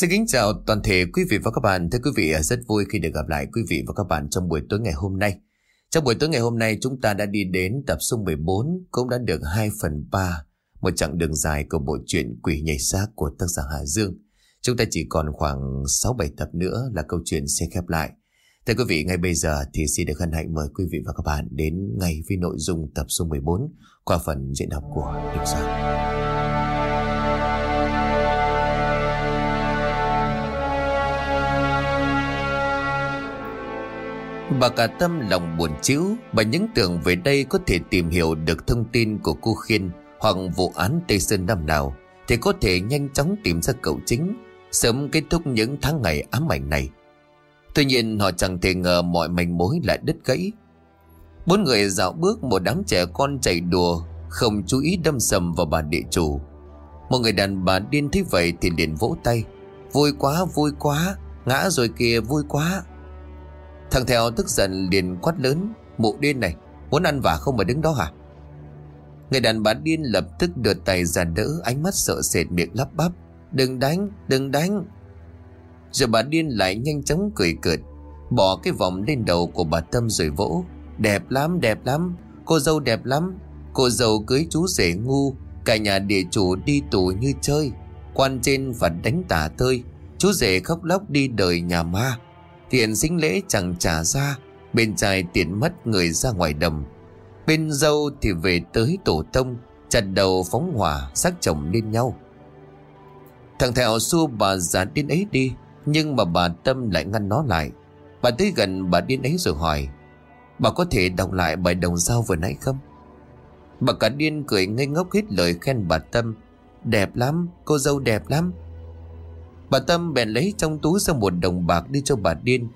Xin kính chào toàn thể quý vị và các bạn. Thưa quý vị, rất vui khi được gặp lại quý vị và các bạn trong buổi tối ngày hôm nay. Trong buổi tối ngày hôm nay chúng ta đã đi đến tập số 14 cũng đã được 2 phần 3 một chặng đường dài của bộ truyện Quỷ nhảy xác của tác giả Hà Dương. Chúng ta chỉ còn khoảng 6-7 tập nữa là câu chuyện sẽ khép lại. Thưa quý vị, ngay bây giờ thì xin được hân hạnh mời quý vị và các bạn đến ngay với nội dung tập số 14 qua phần diễn đọc của Đình Soạn. Bà cả tâm lòng buồn chữ, Bà những tưởng về đây có thể tìm hiểu được thông tin của cô Khiên Hoặc vụ án Tây Sơn năm nào Thì có thể nhanh chóng tìm ra cậu chính, Sớm kết thúc những tháng ngày ám ảnh này. Tuy nhiên, họ chẳng thể ngờ mọi manh mối lại đứt gãy. Bốn người dạo bước một đám trẻ con chạy đùa, Không chú ý đâm sầm vào bà địa chủ. Một người đàn bà điên thế vậy thì liền vỗ tay, Vui quá vui quá, Ngã rồi kìa, vui quá. Thằng theo tức giận liền quát lớn, Mụ điên này, Muốn ăn vả không mà đứng đó hả? Người đàn bà điên lập tức đưa tay ra đỡ, Ánh mắt sợ sệt miệng lắp bắp, Đừng đánh đừng đánh. Rồi bà điên lại nhanh chóng cười cợt, Bỏ cái vòng lên đầu của bà Tâm rồi vỗ, Đẹp lắm đẹp lắm, Cô dâu đẹp lắm, Cô dâu cưới chú rể ngu, Cả nhà địa chủ đi tù như chơi, Quan trên và đánh tả tơi, Chú rể khóc lóc đi đời nhà ma. Tiền sinh lễ chẳng trả ra, Bên trai tiền mất người ra ngoài đầm. Bên dâu thì về tới tổ tông, Chặt đầu phóng hỏa, xác chồng lên nhau. Thằng Thẹo xua bà già điên ấy đi, Nhưng mà bà Tâm lại ngăn nó lại. Bà tới gần bà điên ấy rồi hỏi, Bà có thể đọc lại bài đồng dao vừa nãy không? Bà cả điên cười ngây ngốc hết lời khen bà Tâm. Đẹp lắm, Cô dâu đẹp lắm. Bà Tâm bèn lấy trong túi ra một đồng bạc đi cho bà điên.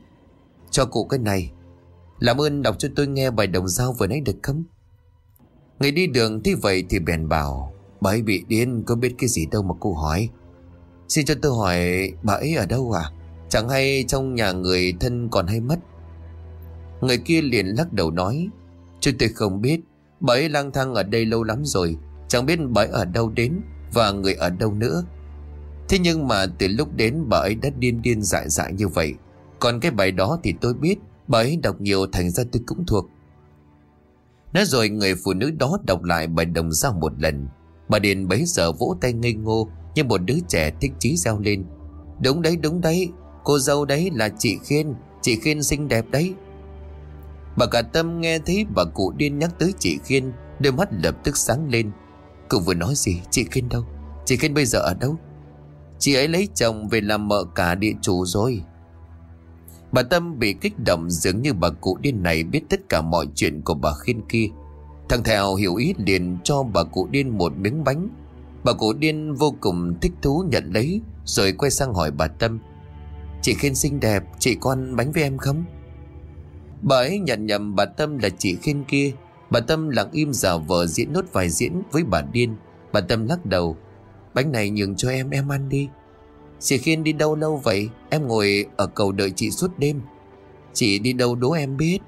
Cho cụ cái này. Làm ơn đọc cho tôi nghe bài đồng dao vừa nãy được không? Người đi đường thế vậy thì bèn bảo, Bà ấy bị điên, có biết cái gì đâu mà cô hỏi. Xin cho tôi hỏi, bà ấy ở đâu à? Chẳng hay trong nhà người thân còn hay mất? Người kia liền lắc đầu nói, Chứ tôi không biết. Bà ấy lang thang ở đây lâu lắm rồi. Chẳng biết bà ấy ở đâu đến Và người ở đâu nữa. Thế nhưng mà từ lúc đến bà ấy đã điên điên dại dại như vậy. Còn cái bài đó thì tôi biết Bà ấy đọc nhiều thành ra tôi cũng thuộc. Nói rồi người phụ nữ đó đọc lại bài đồng giao một lần. Bà Điền bấy giờ vỗ tay ngây ngô Như một đứa trẻ thích chí reo lên. Đúng đấy đúng đấy, Cô dâu đấy là chị Khiên Chị Khiên xinh đẹp đấy. Bà cả tâm nghe thấy bà cụ điên nhắc tới chị Khiên, Đôi mắt lập tức sáng lên. Cụ vừa nói gì, chị Khiên đâu? Chị Khiên bây giờ ở đâu? Chị ấy lấy chồng về làm mợ cả địa chủ rồi. Bà Tâm bị kích động dường như bà cụ điên này biết tất cả mọi chuyện của bà Khiên kia. Thằng Thèo hiểu ý liền cho bà cụ điên một miếng bánh. Bà cụ điên vô cùng thích thú nhận lấy, Rồi quay sang hỏi bà Tâm. Chị Khiên xinh đẹp, Chị có ăn bánh với em không? Bà ấy nhận nhầm bà Tâm là chị Khiên kia. Bà Tâm lặng im giả vờ diễn nốt vài diễn với bà điên. Bà Tâm lắc đầu. Bánh này nhường cho em em ăn đi. Chị Khiên đi đâu lâu vậy? Em ngồi ở cầu đợi chị suốt đêm. Chị đi đâu đố em biết.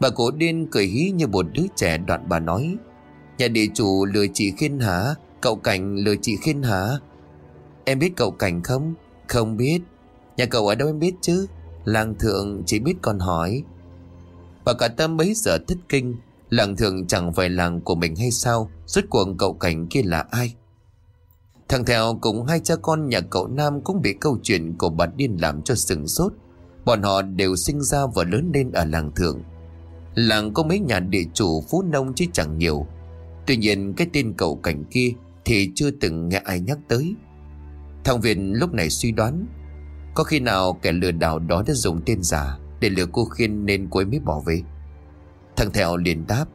Bà cổ điên cười hí như một đứa trẻ đoạn bà nói. Nhà địa chủ lừa chị Khiên hả? Cậu Cảnh lừa chị Khiên hả? Em biết cậu Cảnh không? Không biết. Nhà cậu ở đâu em biết chứ? Làng thượng chỉ biết còn hỏi. Bà cả tâm bấy giờ thất kinh. Làng thượng chẳng phải làng của mình hay sao? Rốt cuộc cậu Cảnh kia là ai? Thằng theo cùng hai cha con nhà cậu Nam cũng bị câu chuyện của bà điên làm cho sừng sốt. Bọn họ đều sinh ra và lớn lên ở làng thượng. Làng có mấy nhà địa chủ phú nông chứ chẳng nhiều. Tuy nhiên, cái tên cậu cảnh kia thì chưa từng nghe ai nhắc tới. Thằng Việt lúc này suy đoán, có khi nào kẻ lừa đảo đó đã dùng tên giả để lừa cô Khiên nên cô ấy mới bỏ về. Thằng theo liền đáp,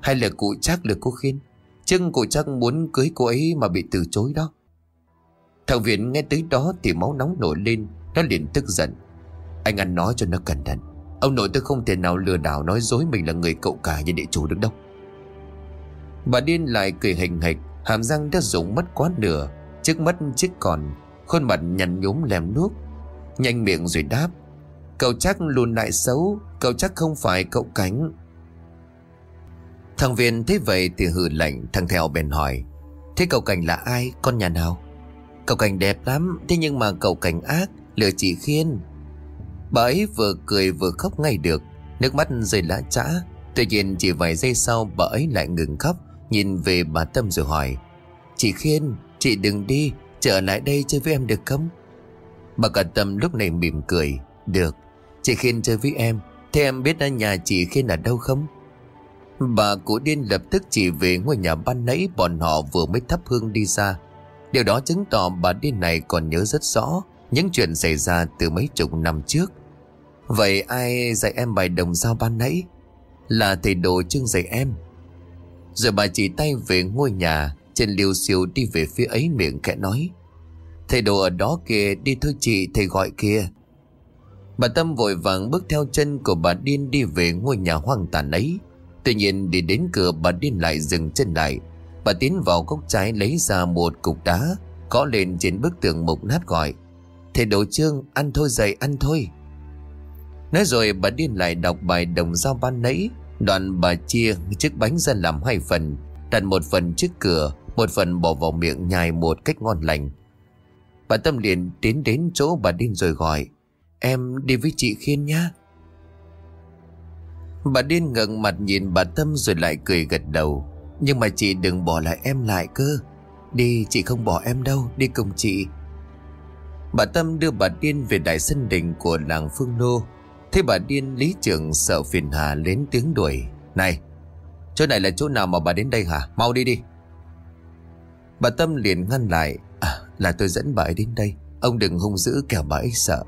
hay là cụ chắc lừa cô Khiên. Chưng cụ chắc muốn cưới cô ấy mà bị từ chối đó. Thằng Viện nghe tới đó thì máu nóng nổi lên, Nó liền tức giận. Anh ăn nói cho nó cẩn thận. Ông nội tôi không thể nào lừa đảo nói dối mình là người cậu cả như địa chủ được đâu. Bà điên lại cười hình hịch, Hàm răng đã rụng mất quá nửa, Trước mắt chiếc còn, Khuôn mặt nhăn nhúm lèm nước. Nhanh miệng rồi đáp, Cậu chắc luôn lại xấu, Cậu chắc không phải cậu cánh. Thằng Viên thấy vậy thì hừ lạnh, Thằng theo bèn hỏi, Thế cậu cảnh là ai, con nhà nào? Cậu Cảnh đẹp lắm, Thế nhưng mà cậu Cảnh ác, Lừa chị Khiên Bà ấy vừa cười vừa khóc ngay được, Nước mắt rơi lã trã. Tuy nhiên chỉ vài giây sau bà ấy lại ngừng khóc, Nhìn về bà Tâm rồi hỏi, Chị Khiên, Chị đừng đi Trở lại đây chơi với em được không Bà cả Tâm lúc này mỉm cười, Được, Chị Khiên chơi với em Thế em biết ở nhà chị Khiên ở đâu không Bà cụ điên lập tức chỉ về ngôi nhà ban nãy, bọn họ vừa mới thắp hương đi ra. Điều đó chứng tỏ bà điên này còn nhớ rất rõ những chuyện xảy ra từ mấy chục năm trước. Vậy ai dạy em bài đồng dao ban nãy? Là thầy đồ trưng dạy em. Rồi bà chỉ tay về ngôi nhà, trên liều siêu đi về phía ấy miệng khẽ nói. Thầy đồ ở đó kìa, đi thôi chị, thầy gọi kìa. Bà Tâm vội vàng bước theo chân của bà điên đi về ngôi nhà hoang tàn ấy. Tuy nhiên đi đến cửa bà điên lại dừng chân lại Bà tiến vào góc trái lấy ra một cục đá Có lên trên bức tường mục nát gọi. Thầy đồ trương, ăn thôi dậy, ăn thôi. Nói rồi bà điên lại đọc bài đồng dao ban nãy, Đoạn bà chia chiếc bánh ra làm hai phần, Đặt một phần trước cửa, Một phần bỏ vào miệng nhai một cách ngon lành. Bà Tâm liền tiến đến chỗ bà điên rồi gọi, Em đi với chị Khiên nhá. Bà điên ngẩng mặt nhìn bà Tâm rồi lại cười gật đầu. Nhưng mà chị đừng bỏ lại em lại cơ. Đi, chị không bỏ em đâu, Đi cùng chị. Bà Tâm đưa bà điên về đại sân đình của làng Phương Nô. Thế bà điên, lý trưởng sợ phiền hà lên tiếng đuổi. Này, Chỗ này là chỗ nào mà bà đến đây hả? Mau đi đi. Bà Tâm liền ngăn lại. À là tôi dẫn bà ấy đến đây. Ông đừng hung dữ kẻo bà ấy sợ.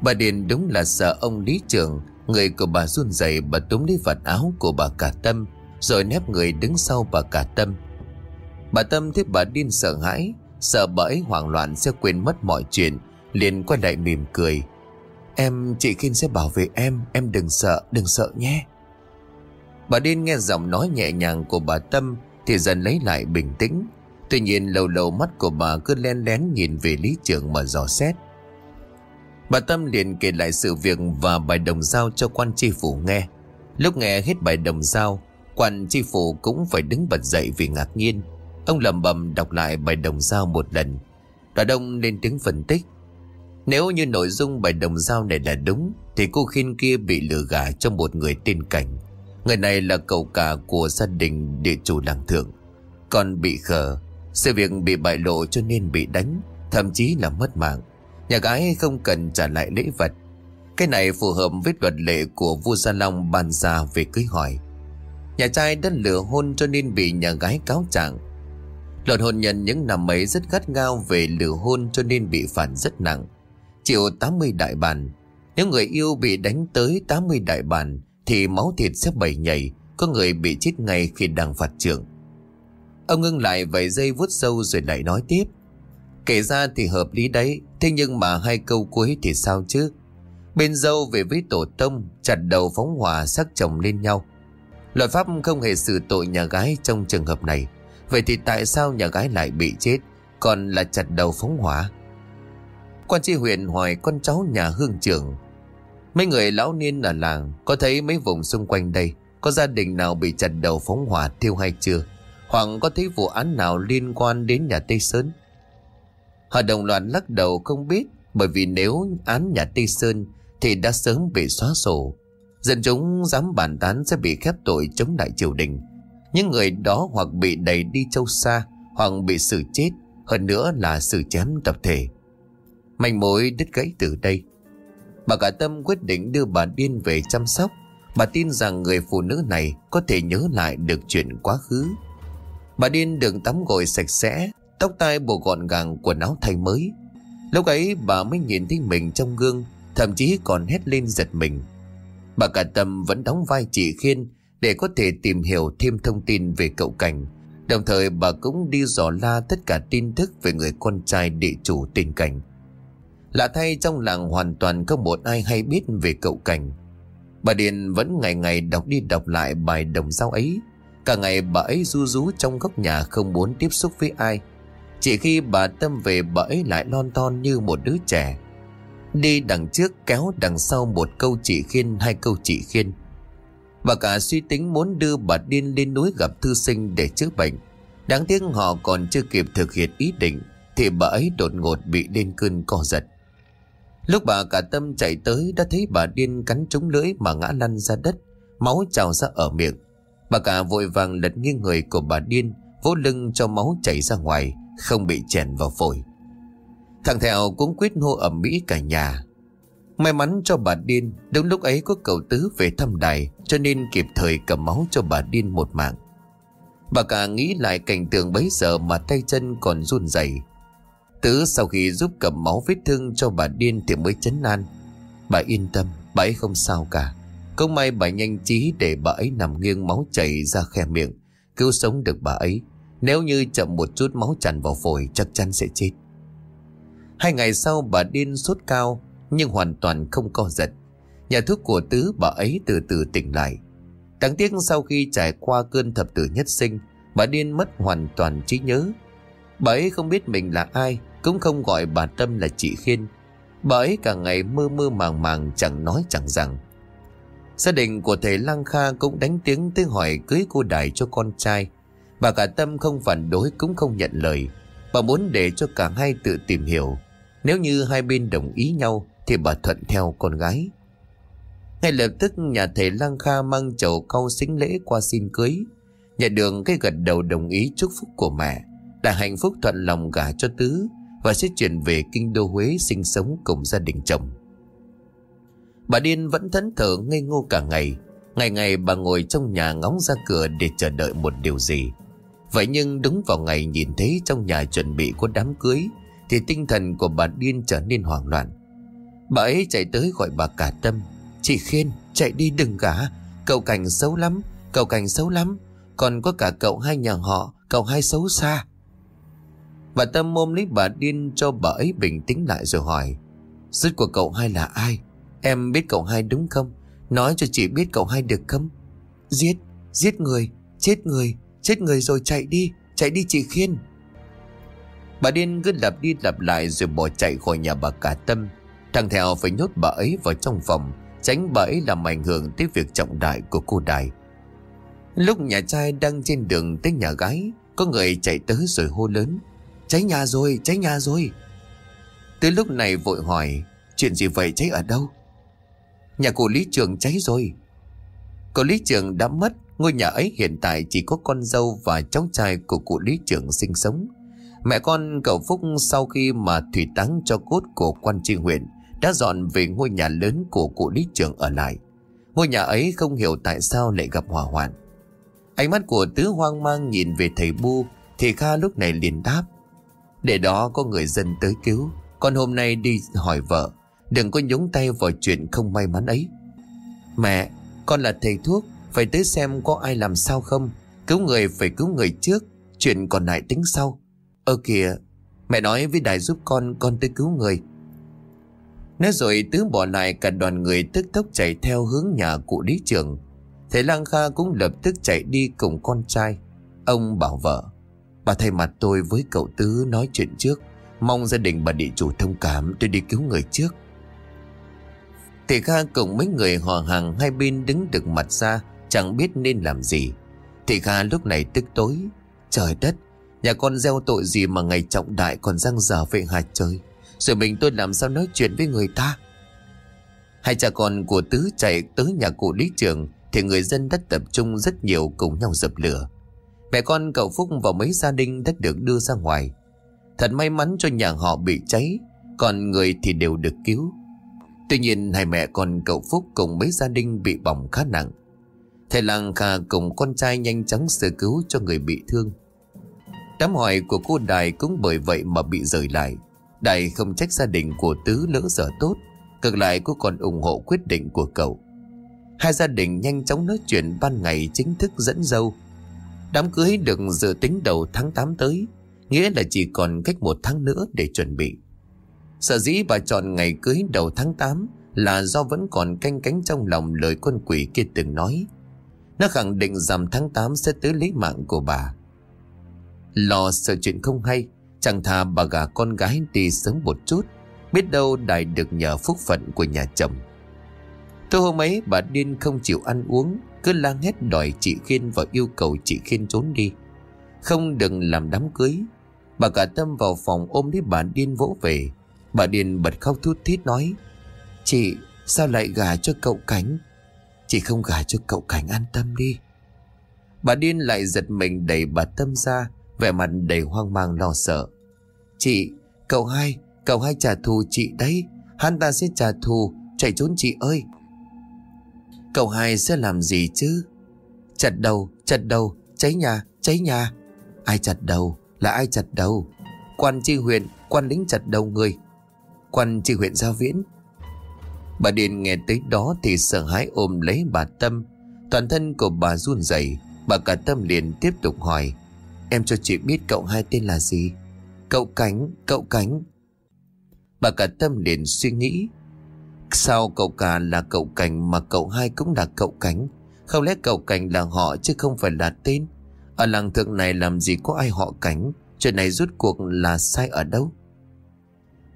Bà Điền đúng là sợ ông lý trưởng. Người của bà run rẩy, bà túm lấy vạt áo của bà cả tâm. Rồi nép người đứng sau bà cả tâm. Bà Tâm thấy bà điên sợ hãi Sợ bà ấy hoảng loạn sẽ quên mất mọi chuyện liền quay lại mỉm cười. Em chị Kinh sẽ bảo vệ em Em đừng sợ đừng sợ nhé. Bà điên nghe giọng nói nhẹ nhàng của bà Tâm Thì dần lấy lại bình tĩnh. Tuy nhiên lâu lâu mắt của bà cứ len lén nhìn về lý trưởng mà dò xét. Bà Tâm liền kể lại sự việc và bài đồng giao cho quan tri phủ nghe. Lúc nghe hết bài đồng giao, quan tri phủ cũng phải đứng bật dậy vì ngạc nhiên. Ông lầm bầm đọc lại bài đồng giao một lần. Đoàn đông lên tiếng phân tích. Nếu như nội dung bài đồng giao này là đúng, thì cô khiên kia bị lừa gả cho một người tên Cảnh. Người này là cậu cả của gia đình địa chủ làng thượng. Còn bị khờ, sự việc bị bại lộ cho nên bị đánh, thậm chí là mất mạng. Nhà gái không cần trả lại lễ vật Cái này phù hợp với luật lệ của vua Gia Long ban ra về cưới hỏi Nhà trai đã lừa hôn cho nên bị nhà gái cáo trạng. Luật hôn nhân những năm ấy rất gắt gao về lừa hôn cho nên bị phạt rất nặng. Chịu 80 đại bản Nếu người yêu bị đánh tới 80 đại bản Thì máu thịt sẽ bầy nhảy, Có người bị chết ngay khi đang phạt trưởng. Ông ngưng lại vài giây vuốt sâu rồi lại nói tiếp. Kể ra thì hợp lý đấy, Thế nhưng mà hai câu cuối thì sao chứ? Bên dâu về với tổ tông, Chặt đầu phóng hỏa sắc chồng lên nhau. Luật pháp không hề xử tội nhà gái trong trường hợp này. Vậy thì tại sao nhà gái lại bị chết, Còn là chặt đầu phóng hỏa? Quan tri huyện hỏi con cháu nhà hương trưởng. Mấy người lão niên ở làng Có thấy mấy vùng xung quanh đây Có gia đình nào bị chặt đầu phóng hỏa thiêu hay chưa? Hoặc có thấy vụ án nào liên quan đến nhà Tây Sơn? Họ đồng loạt lắc đầu không biết, bởi vì nếu án nhà Tây Sơn thì đã sớm bị xóa sổ. Dân chúng dám bàn tán sẽ bị khép tội chống lại triều đình. Những người đó hoặc bị đẩy đi châu xa hoặc bị xử chết, hơn nữa là xử chém tập thể. Manh mối đứt gãy từ đây. Bà cả tâm quyết định đưa bà Điên về chăm sóc. Bà tin rằng người phụ nữ này có thể nhớ lại được chuyện quá khứ. Bà Điên được tắm gội sạch sẽ, Tóc tai bộ gọn gàng quần áo thay mới Lúc ấy bà mới nhìn thấy mình trong gương, Thậm chí còn hét lên giật mình Bà cả tâm vẫn đóng vai chị Khiên Để có thể tìm hiểu thêm thông tin về cậu Cảnh. Đồng thời bà cũng đi dò la tất cả tin tức về người con trai địa chủ tình cảnh. Lạ thay trong làng hoàn toàn không một ai hay biết về cậu Cảnh. Bà Điền vẫn ngày ngày đọc đi đọc lại bài đồng giao ấy. Cả ngày bà ấy ru rú trong góc nhà không muốn tiếp xúc với ai. Chỉ khi bà Tâm về bà ấy lại lon ton như một đứa trẻ. Đi đằng trước kéo đằng sau một câu chị khiên, hai câu chị khiên. Bà cả suy tính muốn đưa bà điên lên núi gặp thư sinh để chữa bệnh. Đáng tiếc họ còn chưa kịp thực hiện ý định, Thì bà ấy đột ngột bị lên cơn co giật. Lúc bà cả tâm chạy tới, Đã thấy bà điên cắn trúng lưỡi mà ngã lăn ra đất, Máu trào ra ở miệng. Bà cả vội vàng lật nghiêng người của bà điên, Vỗ lưng cho máu chảy ra ngoài, Không bị chèn vào phổi. Thằng Thẹo cũng quyết hô ẩm mỹ cả nhà. May mắn cho bà điên, Đúng lúc ấy có cậu tứ về thăm đài, Cho nên kịp thời cầm máu cho bà điên một mạng. Bà cả nghĩ lại cảnh tượng bấy giờ Mà tay chân còn run rẩy. Tứ sau khi giúp cầm máu vết thương cho bà điên Thì mới chấn an. Bà yên tâm, Bà ấy không sao cả. Không may bà nhanh trí để bà ấy nằm nghiêng máu chảy ra khe miệng, Cứu sống được bà ấy. Nếu như chậm một chút máu tràn vào phổi Chắc chắn sẽ chết. Hai ngày sau bà điên sốt cao, Nhưng hoàn toàn không co giật. Nhà thuốc của Tứ bà ấy từ từ tỉnh lại. Đáng tiếc sau khi trải qua cơn thập tử nhất sinh, Bà điên mất hoàn toàn trí nhớ. Bà ấy không biết mình là ai, Cũng không gọi bà Tâm là chị Khiên. Bà ấy cả ngày mơ mơ màng màng Chẳng nói chẳng rằng. Gia đình của thầy Lang Kha cũng đánh tiếng tới hỏi cưới cô Đại cho con trai. Bà cả Tâm không phản đối cũng không nhận lời. Bà muốn để cho cả hai tự tìm hiểu. Nếu như hai bên đồng ý nhau, Thì bà thuận theo con gái ngay lập tức, nhà thầy Lang Kha mang chầu cau xính lễ qua xin cưới. Nhà đường cái gật đầu đồng ý chúc phúc của mẹ. Đã hạnh phúc thuận lòng gả cho Tứ, và sẽ chuyển về kinh đô Huế sinh sống cùng gia đình chồng. Bà Điên vẫn thẫn thờ ngây ngô cả ngày. Ngày ngày bà ngồi trong nhà ngóng ra cửa để chờ đợi một điều gì. Vậy nhưng đúng vào ngày nhìn thấy trong nhà chuẩn bị có đám cưới thì tinh thần của bà Điên trở nên hoảng loạn. Bà ấy chạy tới gọi bà cả tâm Chị Khiên chạy đi đừng gả Cậu Cảnh xấu lắm Cậu Cảnh xấu lắm Còn có cả cậu hai nhà họ Cậu hai xấu xa. Bà Tâm ôm lấy bà điên cho bà ấy bình tĩnh lại rồi hỏi Rứt của cậu hai là ai? Em biết cậu hai đúng không? Nói cho chị biết cậu hai được không? Giết, giết người Chết người, chết người rồi chạy đi Chạy đi chị Khiên. Bà điên cứ lặp đi lặp lại rồi bỏ chạy khỏi nhà bà cả tâm. Thằng Thèo phải nhốt bà ấy vào trong phòng Tránh bà ấy làm ảnh hưởng tới việc trọng đại của cô Đài. Lúc nhà trai đang trên đường tới nhà gái Có người chạy tới rồi hô lớn Cháy nhà rồi, cháy nhà rồi. Tới lúc này vội hỏi Chuyện gì vậy cháy ở đâu? Nhà của Lý Trường cháy rồi. Cậu Lý Trường đã mất Ngôi nhà ấy hiện tại chỉ có con dâu Và cháu trai của cụ Lý Trường sinh sống. Mẹ con cậu Phúc sau khi mà thủy táng cho cốt của quan tri huyện đã dọn về ngôi nhà lớn của cụ lý trưởng ở lại. Ngôi nhà ấy không hiểu tại sao lại gặp hỏa hoạn. Ánh mắt của tứ hoang mang nhìn về thầy Bu thì Kha lúc này liền đáp. Để đó có người dân tới cứu. Con hôm nay đi hỏi vợ. Đừng có nhúng tay vào chuyện không may mắn ấy. Mẹ, con là thầy thuốc. Phải tới xem có ai làm sao không. Cứu người phải cứu người trước. Chuyện còn lại tính sau. Ơ kìa, mẹ nói với Đại giúp con, con tới cứu người. Nói rồi Tứ bỏ lại cả đoàn người tức tốc chạy theo hướng nhà cụ lý trường. Thầy Lang Kha cũng lập tức chạy đi cùng con trai. Ông bảo vợ. Bà thay mặt tôi với cậu Tứ nói chuyện trước. Mong gia đình bà địa chủ thông cảm tôi đi cứu người trước. Thầy Kha cùng mấy người họ hàng hai bên đứng được mặt ra chẳng biết nên làm gì. Thầy Kha lúc này tức tối. Trời đất, nhà con gieo tội gì mà ngày trọng đại còn răng dở vậy hả trời? Rồi mình tôi làm sao nói chuyện với người ta? Hai cha con của Tứ chạy tới nhà cụ lý trường, Thì người dân đã tập trung rất nhiều cùng nhau dập lửa. Mẹ con cậu Phúc và mấy gia đình đã được đưa ra ngoài. Thật may mắn cho nhà họ bị cháy, Còn người thì đều được cứu. Tuy nhiên, hai mẹ con cậu Phúc cùng mấy gia đình bị bỏng khá nặng. Thầy làng Kha cùng con trai nhanh chóng sơ cứu cho người bị thương. Đám hỏi của cô Đài cũng bởi vậy mà bị rời lại. Đài không trách gia đình của Tứ lỡ giờ tốt, ngược lại cô còn ủng hộ quyết định của cậu. Hai gia đình nhanh chóng nói chuyện ban ngày chính thức dẫn dâu. Đám cưới được dự tính đầu tháng 8 tới, Nghĩa là chỉ còn cách một tháng nữa để chuẩn bị. Sở dĩ bà chọn ngày cưới đầu tháng 8 Là do vẫn còn canh cánh trong lòng lời con quỷ kia từng nói. Nó khẳng định rằng tháng 8 sẽ tới lấy mạng của bà. Lo sợ chuyện không hay, Chẳng thà bà gà con gái đi sớm một chút, Biết đâu đại được nhờ phúc phận của nhà chồng. Thôi hôm ấy, bà điên không chịu ăn uống, Cứ la hét đòi chị Khiên và yêu cầu chị Khiên trốn đi. Không đừng làm đám cưới. Bà cả tâm vào phòng ôm lấy bà điên vỗ về. Bà điên bật khóc thút thít nói, Chị, sao lại gả cho cậu Cảnh Chị không gả cho cậu Cảnh an tâm đi. Bà điên lại giật mình đẩy bà tâm ra Vẻ mặt đầy hoang mang lo sợ. Chị, Cậu hai Cậu hai trả thù chị đấy. Hắn ta sẽ trả thù, Chạy trốn chị ơi. Cậu hai sẽ làm gì chứ? Chặt đầu Chặt đầu, Cháy nhà Cháy nhà. Ai chặt đầu Là ai chặt đầu? Quan tri huyện, Quan lính chặt đầu người. Quan tri huyện giao viễn. Bà Điền nghe tới đó thì sợ hãi ôm lấy bà Tâm. Toàn thân của bà run rẩy, Bà cả Tâm liền tiếp tục hỏi. Em cho chị biết cậu hai tên là gì. Cậu Cánh Cậu Cánh. Bà cả Tâm liền suy nghĩ. Sao cậu cả là cậu Cảnh Mà cậu hai cũng là cậu Cánh? Không lẽ cậu Cảnh là họ chứ không phải là tên? Ở làng thượng này làm gì có ai họ cánh? Chuyện này rút cuộc là sai ở đâu?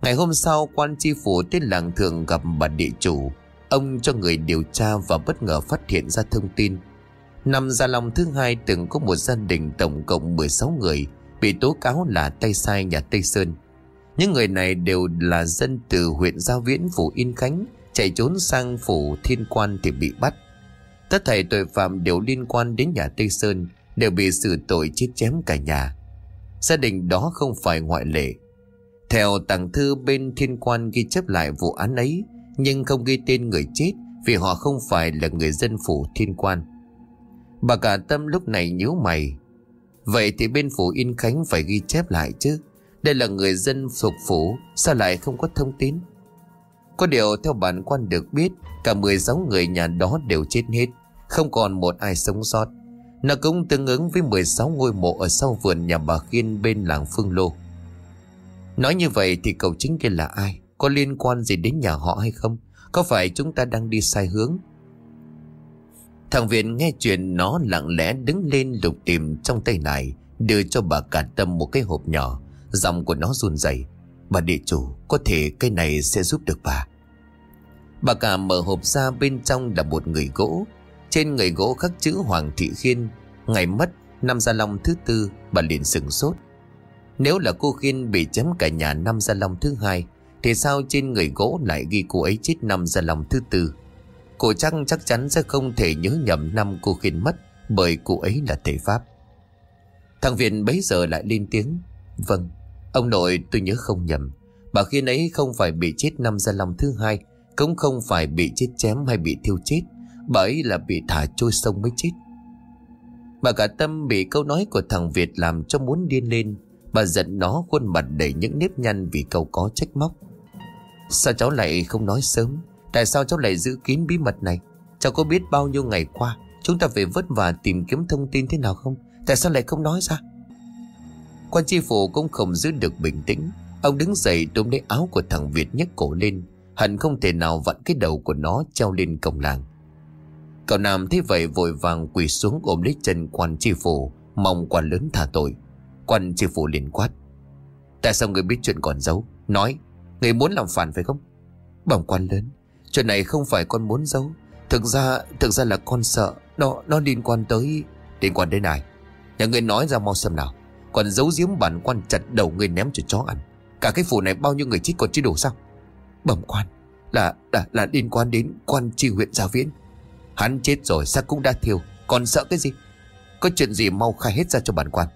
Ngày hôm sau, quan tri phủ tới làng thượng gặp bà địa chủ. Ông cho người điều tra và bất ngờ phát hiện ra thông tin. Năm Gia Long thứ hai từng có một gia đình tổng cộng 16 người, Bị tố cáo là tay sai nhà Tây Sơn. Những người này đều là dân từ huyện Giao Viễn, phủ Yên Khánh, Chạy trốn sang phủ Thiên Quan thì bị bắt. Tất thảy tội phạm đều liên quan đến nhà Tây Sơn, Đều bị xử tội chết chém cả nhà. Gia đình đó không phải ngoại lệ. Theo tàng thư bên thiên quan ghi chép lại vụ án ấy, Nhưng không ghi tên người chết Vì họ không phải là người dân phủ thiên quan. Bà cả tâm lúc này nhíu mày. Vậy thì bên phủ Yên Khánh phải ghi chép lại chứ. Đây là người dân thuộc phủ, Sao lại không có thông tin? Có điều theo bản quan được biết, Cả 16 người nhà đó đều chết hết, Không còn một ai sống sót. Nó cũng tương ứng với 16 ngôi mộ Ở sau vườn nhà bà Khiên bên làng Phương Lô. Nói như vậy thì cậu chính kia là ai? Có liên quan gì đến nhà họ hay không? Có phải chúng ta đang đi sai hướng? Thằng Viện nghe chuyện nó lặng lẽ đứng lên lục tìm trong tay này, Đưa cho bà cả tâm một cái hộp nhỏ. Giọng của nó run rẩy. Bà địa chủ, có thể cái này sẽ giúp được bà. Bà cả mở hộp ra bên trong là một người gỗ. Trên người gỗ khắc chữ Hoàng Thị Khiên. Ngày mất năm Gia Long thứ tư, Bà liền sừng sốt. Nếu là cô Khiên bị chém cả nhà năm gia long thứ hai, Thì sao trên người gỗ lại ghi cô ấy chết năm gia long thứ tư? Cô chắc chắc chắn sẽ không thể nhớ nhầm năm cô Khiên mất, Bởi cô ấy là thể pháp. Thằng Viện bấy giờ lại lên tiếng. Vâng Ông nội tôi nhớ không nhầm. Bà Khiên ấy không phải bị chết năm gia long thứ hai, Cũng không phải bị chết chém hay bị thiêu chết. Bà ấy là bị thả trôi sông mới chết. Bà cả tâm bị câu nói của thằng Việt làm cho muốn điên lên. Bà giận nó khuôn mặt đầy những nếp nhăn vì câu có trách móc. Sao cháu lại không nói sớm? Tại sao cháu lại giữ kín bí mật này? Cháu có biết bao nhiêu ngày qua, Chúng ta phải vất vả tìm kiếm thông tin thế nào không? Tại sao lại không nói ra? Quan tri phủ cũng không giữ được bình tĩnh. Ông đứng dậy túm lấy áo của thằng Việt nhấc cổ lên. Hận không thể nào vặn cái đầu của nó treo lên cổng làng. Cậu Nam thấy vậy vội vàng quỳ xuống ôm lấy chân quan tri phủ, Mong quan lớn thả tội. Quan tri phủ liền quát. Tại sao người biết chuyện còn giấu? Nói, Người muốn làm phản phải không? Bẩm quan lớn Chuyện này không phải con muốn giấu. Thực ra Thực ra là con sợ. Nó nó liên quan tới Liên quan đến ai? Nhà người nói ra mau xem nào. Còn giấu giếm bản quan chặt đầu người ném cho chó ăn. Cả cái phủ này bao nhiêu người chết còn chưa đủ sao? Bẩm quan Là là, là liên quan đến quan tri huyện Gia Viễn. Hắn chết rồi xác cũng đã thiêu. Còn sợ cái gì? Có chuyện gì mau khai hết ra cho bản quan.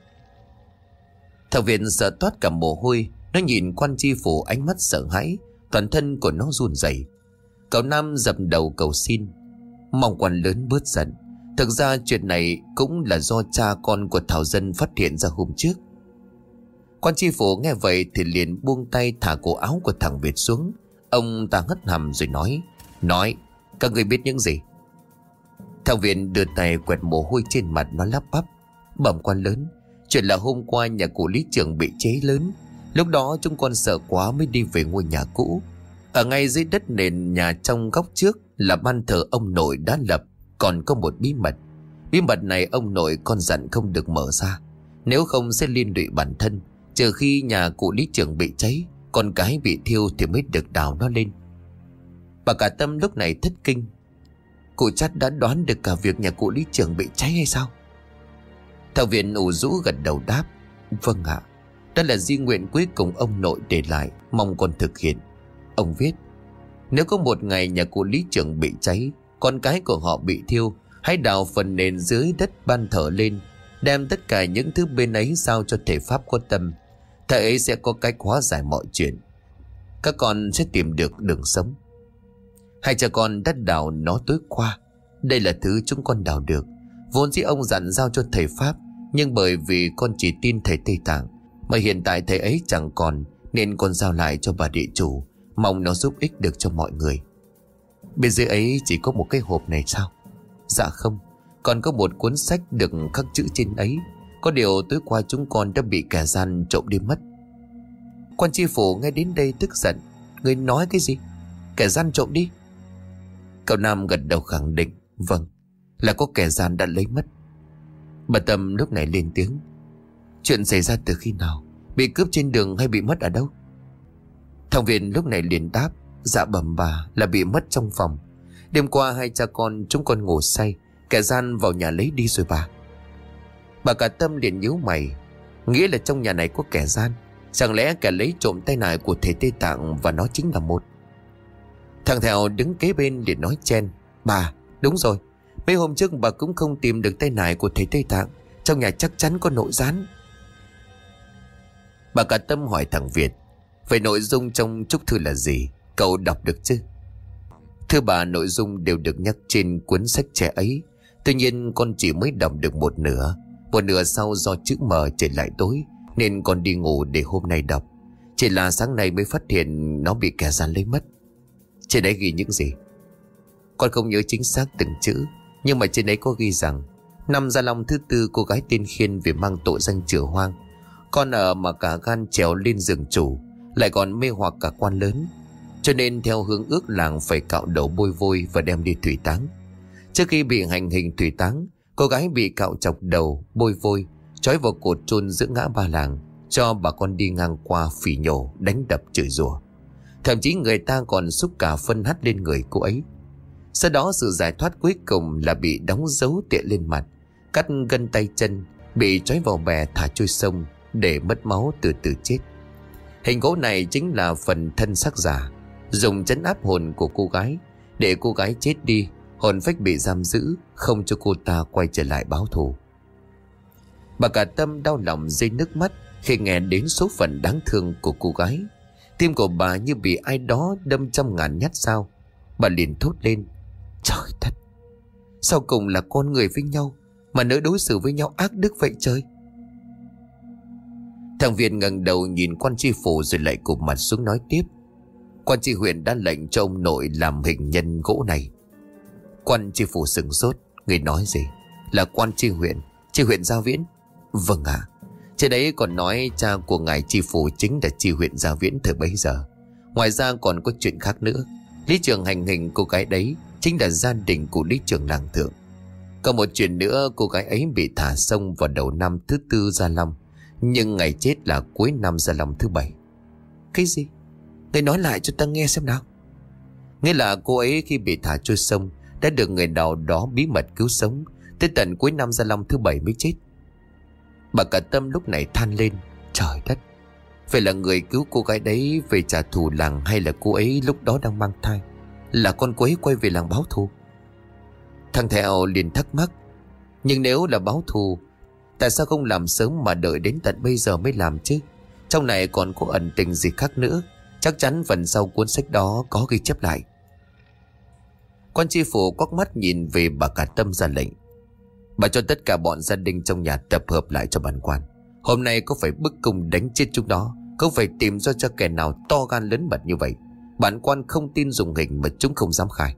Thằng Viện sợ toát cả mồ hôi. Nó nhìn quan tri phủ ánh mắt sợ hãi. Toàn thân của nó run rẩy. Cậu Nam dập đầu cầu xin. Mong quan lớn bớt giận. Thực ra chuyện này cũng là do cha con của Thảo Dân phát hiện ra hôm trước. Quan tri phủ nghe vậy thì liền buông tay thả cổ áo của thằng Việt xuống. Ông ta hất hàm rồi nói Nói, Các người biết những gì? Thằng Việt đưa tay quẹt mồ hôi trên mặt nó lắp bắp. Bẩm quan lớn, Chuyện là hôm qua nhà cụ lý trưởng bị cháy lớn. Lúc đó chúng con sợ quá mới đi về ngôi nhà cũ. Ở ngay dưới đất nền nhà trong góc trước Là ban thờ ông nội đã lập, Còn có một bí mật. Bí mật này ông nội con dặn không được mở ra. Nếu không sẽ liên lụy bản thân, Trừ khi nhà cụ lý trưởng bị cháy, Con cái bị thiêu thì mới được đào nó lên. Bà cả tâm lúc này thất kinh. Cụ chắc đã đoán được cả việc nhà cụ lý trưởng bị cháy hay sao? Thảo viện ủ rũ gật đầu đáp Vâng ạ. Đó là di nguyện cuối cùng ông nội để lại, Mong con thực hiện. Ông viết, Nếu có một ngày nhà cụ lý trưởng bị cháy, Con cái của họ bị thiêu, Hãy đào phần nền dưới đất ban thở lên, Đem tất cả những thứ bên ấy sao cho thể pháp có tâm. Thầy ấy sẽ có cách hóa giải mọi chuyện. Các con sẽ tìm được đường sống. Hai cha con đã đào nó tối qua. Đây là thứ chúng con đào được. Vốn dĩ ông dặn giao cho thầy Pháp, Nhưng bởi vì con chỉ tin thầy Tây Tạng, Mà hiện tại thầy ấy chẳng còn, Nên con giao lại cho bà địa chủ. Mong nó giúp ích được cho mọi người. Bên dưới ấy chỉ có một cái hộp này sao? Dạ không, Còn có một cuốn sách được khắc chữ trên ấy. Có điều tối qua chúng con đã bị kẻ gian trộm đi mất. Quan tri phủ nghe đến đây tức giận. Người nói cái gì? Kẻ gian trộm đi. Cậu Nam gật đầu khẳng định Vâng là có kẻ gian đã lấy mất. Bà Tâm lúc này lên tiếng, Chuyện xảy ra từ khi nào? Bị cướp trên đường hay bị mất ở đâu? Thằng Viện lúc này liền đáp Dạ bẩm bà, là bị mất trong phòng. Đêm qua hai cha con chúng con ngủ say, Kẻ gian vào nhà lấy đi rồi bà. Bà cả tâm liền nhíu mày, Nghĩa là trong nhà này có kẻ gian, Chẳng lẽ kẻ lấy trộm tay nải của thầy Tây Tạng Và nó chính là một? Thằng Thèo đứng kế bên để nói chen, Bà, đúng rồi, Mấy hôm trước bà cũng không tìm được tay nải của thầy Tây Tạng, Trong nhà chắc chắn có nội gián. Bà cả tâm hỏi thằng Việt Vậy nội dung trong chúc thư là gì? Cậu đọc được chứ? Thưa bà, nội dung đều được nhắc trên cuốn sách trẻ ấy. Tuy nhiên, con chỉ mới đọc được một nửa. Một nửa sau do chữ mờ trở lại tối, Nên con đi ngủ để hôm nay đọc. Chỉ là sáng nay mới phát hiện Nó bị kẻ gian lấy mất. Trên đấy ghi những gì? Con không nhớ chính xác từng chữ, Nhưng mà trên đấy có ghi rằng, Năm Gia Long thứ tư cô gái tên Khiên Vì mang tội danh chữa hoang. Con ở mà cả gan trèo lên giường chủ lại còn mê hoặc cả quan lớn cho nên theo hướng ước làng phải cạo đầu bôi vôi và đem đi thủy táng. Trước khi bị hành hình thủy táng, cô gái bị cạo chọc đầu, bôi vôi, trói vào cột chôn giữa ngã ba làng, cho bà con đi ngang qua phỉ nhổ, đánh đập chửi rủa. Thậm chí người ta còn xúc cả phân hắt lên người cô ấy. Sau đó sự giải thoát cuối cùng là bị đóng dấu tiện lên mặt, cắt gân tay chân, bị trói vào bè thả trôi sông để mất máu từ từ chết. Hình gỗ này chính là phần thân xác giả dùng chấn áp hồn của cô gái. Để cô gái chết đi, hồn phách bị giam giữ, không cho cô ta quay trở lại báo thù. Bà cả tâm đau lòng rơi nước mắt khi nghe đến số phận đáng thương của cô gái. Tim của bà như bị ai đó đâm trăm ngàn nhát sao bà liền thốt lên, trời đất! Sau cùng là con người với nhau, mà nỡ đối xử với nhau ác đức vậy trời thằng việt ngẩng đầu nhìn quan tri phủ rồi lại cụp mặt xuống nói tiếp. Quan tri huyện đã lệnh cho ông nội làm hình nhân gỗ này. Quan tri phủ sừng sốt, Người nói gì? Là quan tri huyện Tri huyện Gia Viễn. Vâng ạ. À. Trên đấy còn nói cha của ngài tri phủ chính là tri huyện Gia Viễn thời bấy giờ. Ngoài ra còn có chuyện khác nữa. Lý trường hành hình cô gái đấy Chính là gia đình của lý trường làng thượng. Còn một chuyện nữa cô gái ấy bị thả sông vào đầu năm thứ tư Gia Long. Nhưng ngày chết là cuối năm Gia Long thứ bảy. Cái gì? Người nói lại cho ta nghe xem nào. Nghĩa là cô ấy khi bị thả trôi sông, Đã được người nào đó bí mật cứu sống, Tới tận cuối năm Gia Long thứ bảy mới chết. Bà cả tâm lúc này than lên, Trời đất, Phải là người cứu cô gái đấy về trả thù làng Hay là cô ấy lúc đó đang mang thai? Là con cô ấy quay về làng báo thù? Thằng Thẹo liền thắc mắc, Nhưng nếu là báo thù Tại sao không làm sớm mà đợi đến tận bây giờ mới làm chứ? Trong này còn có ẩn tình gì khác nữa? Chắc chắn phần sau cuốn sách đó có ghi chép lại. Quan tri phủ quắc mắt nhìn về bà cả tâm ra lệnh. Bà cho tất cả bọn gia đình trong nhà tập hợp lại cho bản quan. Hôm nay có phải bức cung đánh chết chúng đó Không phải tìm ra cho kẻ nào to gan lớn mật như vậy? Bản quan không tin dùng hình mà chúng không dám khai.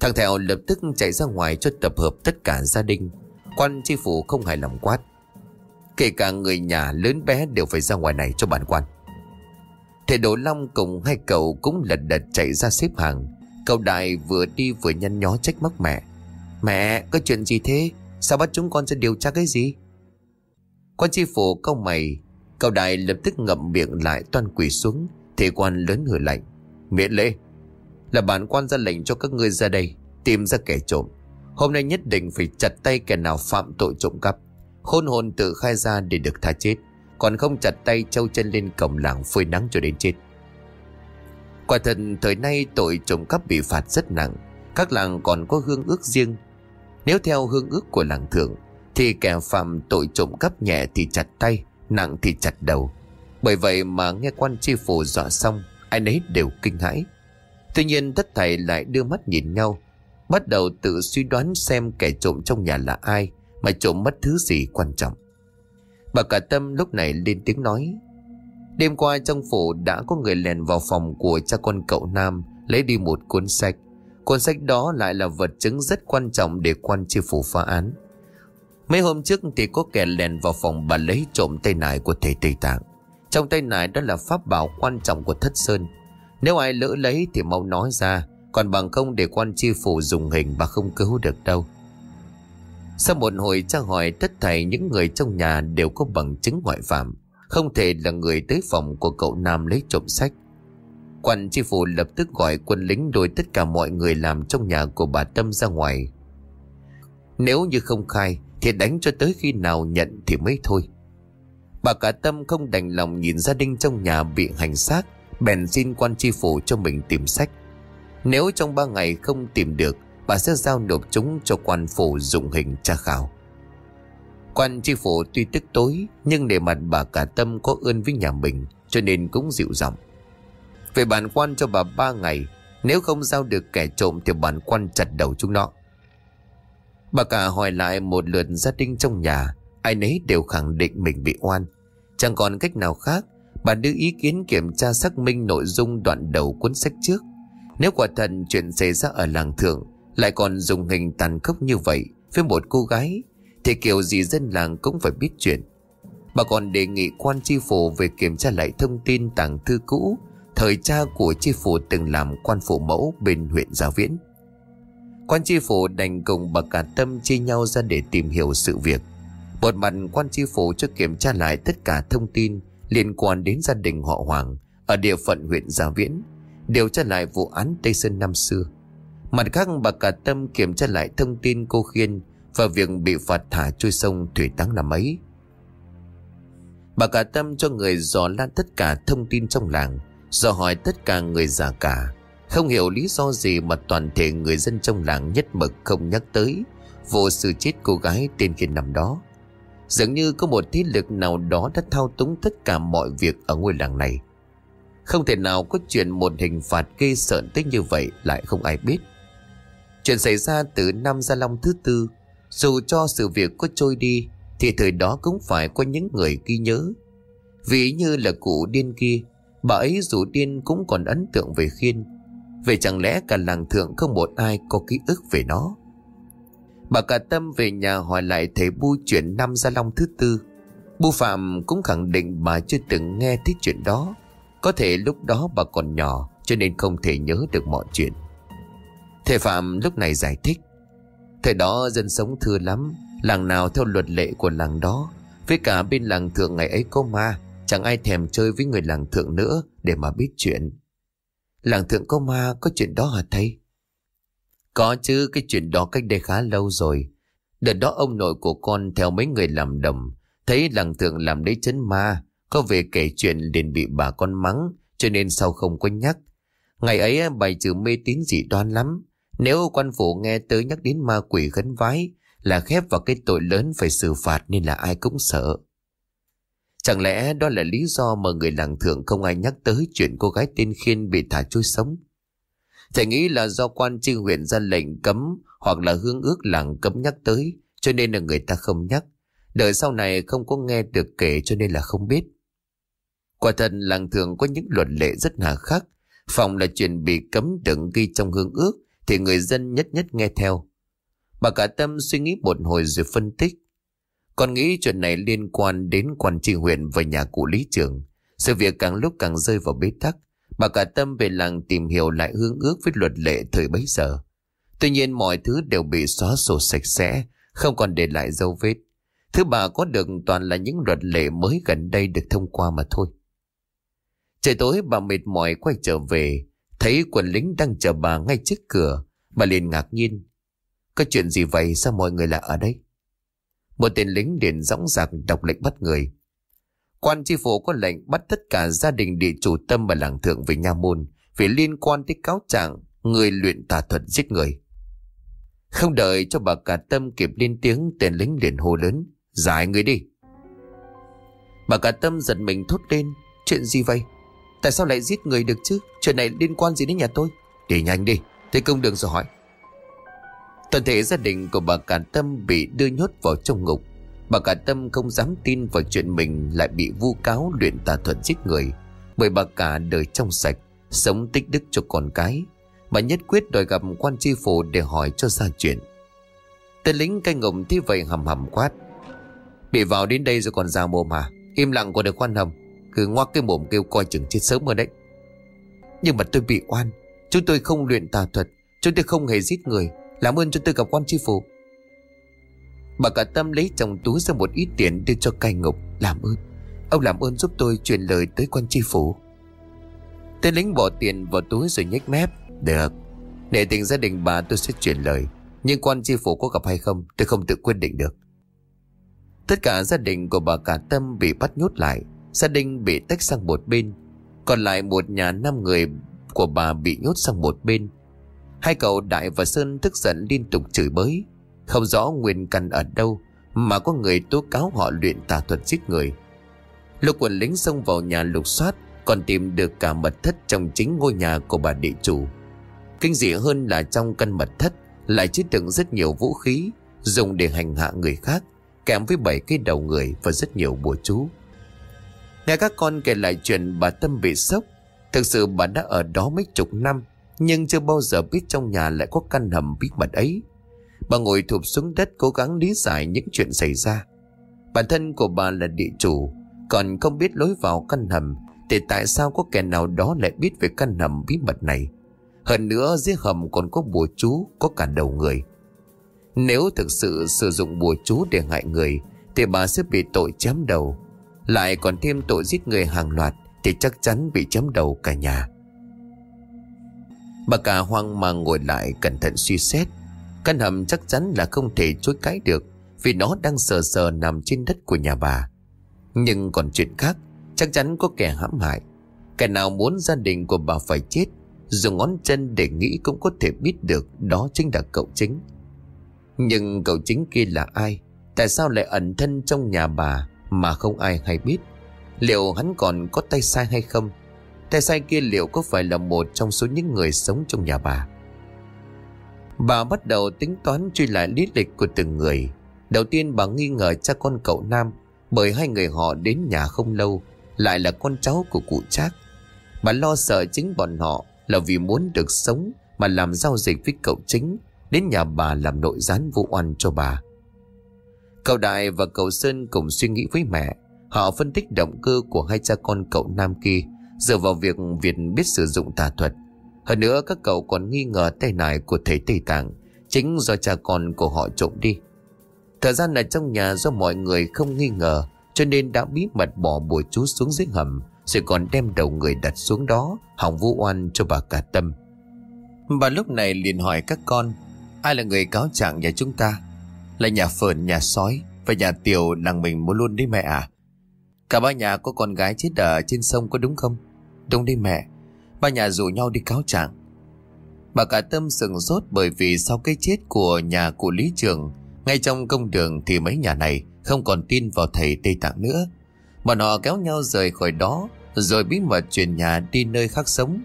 Thằng Thèo lập tức chạy ra ngoài cho tập hợp tất cả gia đình. Quan tri phủ không hài lòng quát Kể cả người nhà lớn bé đều phải ra ngoài này cho bản quan. Thầy Đỗ Long cùng hai cậu cũng lật đật chạy ra xếp hàng. Cậu đại vừa đi vừa nhăn nhó trách móc mẹ. Mẹ, có chuyện gì thế? Sao bắt chúng con sẽ điều tra cái gì? Quan tri phủ câu mày. Cậu đại lập tức ngậm miệng lại toàn quỳ xuống. Thể quan lớn hử lạnh. Miễn lễ. Là bản quan ra lệnh cho các ngươi ra đây, Tìm ra kẻ trộm. Hôm nay nhất định phải chặt tay kẻ nào phạm tội trộm cắp, Khôn hồn tự khai ra để được tha chết, Còn không chặt tay trâu chân lên cổng làng phơi nắng cho đến chết. Quả thật, thời nay tội trộm cắp bị phạt rất nặng, Các làng còn có hương ước riêng. Nếu theo hương ước của làng thượng, Thì kẻ phạm tội trộm cắp nhẹ thì chặt tay, Nặng thì chặt đầu. Bởi vậy mà nghe quan tri phủ dọa xong, Ai nấy đều kinh hãi. Tuy nhiên tất thảy lại đưa mắt nhìn nhau Bắt đầu tự suy đoán xem kẻ trộm trong nhà là ai, Mà trộm mất thứ gì quan trọng. Bà cả tâm lúc này lên tiếng nói, Đêm qua trong phủ đã có người lèn vào phòng của cha con cậu Nam, Lấy đi một cuốn sách. Cuốn sách đó lại là vật chứng rất quan trọng để quan tri phủ phá án. Mấy hôm trước thì có kẻ lèn vào phòng bà lấy trộm tay nải của thầy Tây Tạng. Trong tay nải đó là pháp bảo quan trọng của Thất Sơn. Nếu ai lỡ lấy thì mau nói ra còn bằng không để quan tri phủ dùng hình bà không cứu được đâu. Sau một hồi tra hỏi, tất thảy những người trong nhà đều có bằng chứng ngoại phạm, Không thể là người tới phòng của cậu Nam lấy trộm sách. Quan tri phủ lập tức gọi quân lính đuổi tất cả mọi người làm trong nhà của bà Tâm ra ngoài. Nếu như không khai, thì đánh cho tới khi nào nhận thì mới thôi. Bà cả tâm không đành lòng nhìn gia đình trong nhà bị hành xác, Bèn xin quan tri phủ cho mình tìm sách. Nếu trong ba ngày không tìm được, Bà sẽ giao nộp chúng cho quan phủ dụng hình tra khảo. Quan tri phủ tuy tức tối, Nhưng để mặt bà cả tâm có ơn với nhà mình, Cho nên cũng dịu giọng. Về bản quan cho bà ba ngày, Nếu không giao được kẻ trộm Thì bản quan chặt đầu chúng nó. Bà cả hỏi lại một lượt gia đình trong nhà, Ai nấy đều khẳng định mình bị oan. Chẳng còn cách nào khác, Bà đưa ý kiến kiểm tra xác minh nội dung đoạn đầu cuốn sách trước. Nếu quả thật chuyện xảy ra ở làng thượng Lại còn dùng hình tàn khốc như vậy Với một cô gái Thì kiểu gì dân làng cũng phải biết chuyện. Bà còn đề nghị quan tri phủ Về kiểm tra lại thông tin tàng thư cũ Thời cha của tri phủ từng làm quan phụ mẫu bên huyện Gia Viễn. Quan tri phủ đành cùng bà cả tâm chia nhau ra để tìm hiểu sự việc. Một mặt quan tri phủ cho kiểm tra lại tất cả thông tin liên quan đến gia đình họ Hoàng ở địa phận huyện Gia Viễn, điều tra lại vụ án Tây Sơn năm xưa. Mặt khác bà cả tâm kiểm tra lại thông tin cô Khiên và việc bị phạt thả trôi sông Thủy Táng năm ấy. Bà cả tâm cho người dò lan tất cả thông tin trong làng, dò hỏi tất cả người già cả không hiểu lý do gì mà toàn thể người dân trong làng nhất mực không nhắc tới vụ sự chết cô gái tên Khiên năm đó. Dường như có một thế lực nào đó đã thao túng tất cả mọi việc ở ngôi làng này. Không thể nào có chuyện một hình phạt gây sợn tích như vậy lại không ai biết. Chuyện xảy ra từ năm Gia Long thứ tư, dù cho sự việc có trôi đi, thì thời đó cũng phải có những người ghi nhớ. Vì như là cụ điên kia, bà ấy dù điên cũng còn ấn tượng về khiên. Vậy chẳng lẽ cả làng thượng không một ai có ký ức về nó Bà cả tâm về nhà hỏi lại thầy Bu chuyện năm Gia Long thứ tư Bu Phạm cũng khẳng định bà chưa từng nghe thấy chuyện đó có thể lúc đó bà còn nhỏ, Cho nên không thể nhớ được mọi chuyện Thầy Phạm lúc này giải thích Thời đó dân sống thưa lắm, Làng nào theo luật lệ của làng đó Với cả bên làng thượng ngày ấy có ma, Chẳng ai thèm chơi với người làng thượng nữa Để mà biết chuyện Làng thượng có ma, có chuyện đó hả thầy? Có chứ, cái chuyện đó cách đây khá lâu rồi. Đợt đó ông nội của con theo mấy người làm đồng. Thấy làng thượng làm đấy chấn ma. Có về kể chuyện liền bị bà con mắng. Cho nên sau không có nhắc. Ngày ấy bài trừ mê tín dị đoan lắm. Nếu quan phủ nghe tới nhắc đến ma quỷ khấn vái, là khép vào cái tội lớn phải xử phạt nên là ai cũng sợ. Chẳng lẽ đó là lý do mà người làng thượng không ai nhắc tới chuyện cô gái tên Khiên bị thả trôi sống? Thầy nghĩ là do quan tri huyện ra lệnh cấm hoặc là hương ước làng cấm nhắc tới, cho nên là người ta không nhắc. Đợi sau này không có nghe được kể cho nên là không biết. Quả thật làng thường có những luật lệ rất hà khắc. Phòng là chuyện bị cấm đựng ghi trong hương ước thì người dân nhất nhất nghe theo. Bà cả tâm suy nghĩ một hồi rồi phân tích. Con nghĩ chuyện này liên quan đến quan tri huyện và nhà cụ lý trưởng. Sự việc càng lúc càng rơi vào bế tắc. Bà cả tâm về làng tìm hiểu lại hương ước với luật lệ thời bấy giờ. Tuy nhiên mọi thứ đều bị xóa sổ sạch sẽ, không còn để lại dấu vết. Thứ bà có được toàn là những luật lệ mới gần đây được thông qua mà thôi. Trời tối bà mệt mỏi quay trở về, thấy quần lính đang chờ bà ngay trước cửa. Bà liền ngạc nhiên. Có chuyện gì vậy sao mọi người lại ở đây? Một tên lính liền dõng dạc đọc lệnh bắt người. Quan tri phủ có lệnh bắt tất cả gia đình địa chủ tâm và làng thượng về nha môn vì liên quan tới cáo trạng người luyện tà thuật giết người. Không đợi cho bà cả tâm kịp lên tiếng tên lính liền hô lớn. Giải người đi. Bà cả tâm giật mình thốt lên. Chuyện gì vậy? Tại sao lại giết người được chứ? Chuyện này liên quan gì đến nhà tôi? Đi nhanh đi. Thế công đường rồi hỏi. Toàn thể gia đình của bà cả tâm bị đưa nhốt vào trong ngục. Bà cả tâm không dám tin vào chuyện mình lại bị vu cáo luyện tà thuật giết người. Bởi bà cả đời trong sạch, sống tích đức cho con cái. Bà nhất quyết đòi gặp quan tri phủ để hỏi cho ra chuyện. Tên lính canh ngục thế vậy hầm hầm quát. Bị vào đến đây rồi còn ra mồm à? Im lặng có được quan hồng. Cứ ngoác cái mồm kêu coi chừng chết sớm hơn đấy. Nhưng mà tôi bị oan. Chúng tôi không luyện tà thuật. Chúng tôi không hề giết người. Làm ơn cho tôi gặp quan tri phủ. Bà cả tâm lấy trong túi ra một ít tiền đưa cho cai ngục. Làm ơn. Ông làm ơn giúp tôi truyền lời tới quan tri phủ. Tên lính bỏ tiền vào túi rồi nhếch mép. Được. Để tình gia đình bà tôi sẽ truyền lời. Nhưng quan tri phủ có gặp hay không, tôi không tự quyết định được. Tất cả gia đình của bà cả tâm bị bắt nhốt lại. Gia đình bị tách sang một bên. Còn lại một nhà năm người của bà bị nhốt sang một bên. Hai cậu Đại và Sơn tức giận liên tục chửi bới. Không rõ nguyên căn ở đâu, mà có người tố cáo họ luyện tà thuật giết người. lục quần lính xông vào nhà lục soát, còn tìm được cả mật thất trong chính ngôi nhà của bà địa chủ. Kinh dị hơn là trong căn mật thất, lại chứa đựng rất nhiều vũ khí, dùng để hành hạ người khác, kèm với bảy cái đầu người và rất nhiều bùa chú. Nghe các con kể lại chuyện bà Tâm bị sốc. Thực sự bà đã ở đó mấy chục năm, Nhưng chưa bao giờ biết trong nhà lại có căn hầm bí mật ấy. Bà ngồi thụp xuống đất cố gắng lý giải những chuyện xảy ra. Bản thân của bà là địa chủ, Còn không biết lối vào căn hầm Thì tại sao có kẻ nào đó lại biết về căn hầm bí mật này? Hơn nữa, dưới hầm còn có bùa chú, Có cả đầu người. Nếu thực sự sử dụng bùa chú để hại người, Thì bà sẽ bị tội chém đầu. Lại còn thêm tội giết người hàng loạt Thì chắc chắn bị chém đầu cả nhà. Bà cả hoang mang ngồi lại cẩn thận suy xét. Căn hầm chắc chắn là không thể chối cãi được Vì nó đang sờ sờ nằm trên đất của nhà bà. Nhưng còn chuyện khác, Chắc chắn có kẻ hãm hại. Kẻ nào muốn gia đình của bà phải chết, Dùng ngón chân để nghĩ cũng có thể biết được Đó chính là cậu chính. Nhưng cậu chính kia là ai? Tại sao lại ẩn thân trong nhà bà? Mà không ai hay biết Liệu hắn còn có tay sai hay không Tay sai kia liệu có phải là một trong số những người sống trong nhà bà Bà bắt đầu tính toán truy lại lý lịch của từng người. Đầu tiên bà nghi ngờ cha con cậu Nam, bởi hai người họ đến nhà không lâu, lại là con cháu của cụ Trác. Bà lo sợ chính bọn họ là vì muốn được sống mà làm giao dịch với cậu chính, đến nhà bà làm nội gián vụ oan cho bà. Cậu Đại và cậu Sơn cùng suy nghĩ với mẹ. Họ phân tích động cơ của hai cha con cậu Nam kia dựa vào việc Việt biết sử dụng tà thuật hơn nữa, các cậu còn nghi ngờ tay nải của thầy Tây Tạng, chính do cha con của họ trộm đi. Thời gian ở trong nhà do mọi người không nghi ngờ, cho nên đã bí mật bỏ bùa chú xuống dưới hầm, rồi còn đem đầu người đặt xuống đó, hỏng vu oan cho bà cả tâm. Bà lúc này liền hỏi các con, ai là người cáo trạng nhà chúng ta? Là nhà phượn, nhà sói và nhà tiểu nàng mình muốn luôn đi mẹ à? Cả ba nhà có con gái chết ở trên sông có đúng không? Đúng đi mẹ. Ba nhà rủ nhau đi cáo trạng. Bà cả tâm sừng sốt bởi vì sau cái chết của nhà của Lý Trường Ngay trong công đường thì mấy nhà này không còn tin vào thầy Tây Tạng nữa. Bọn họ kéo nhau rời khỏi đó Rồi bí mật chuyển nhà đi nơi khác sống.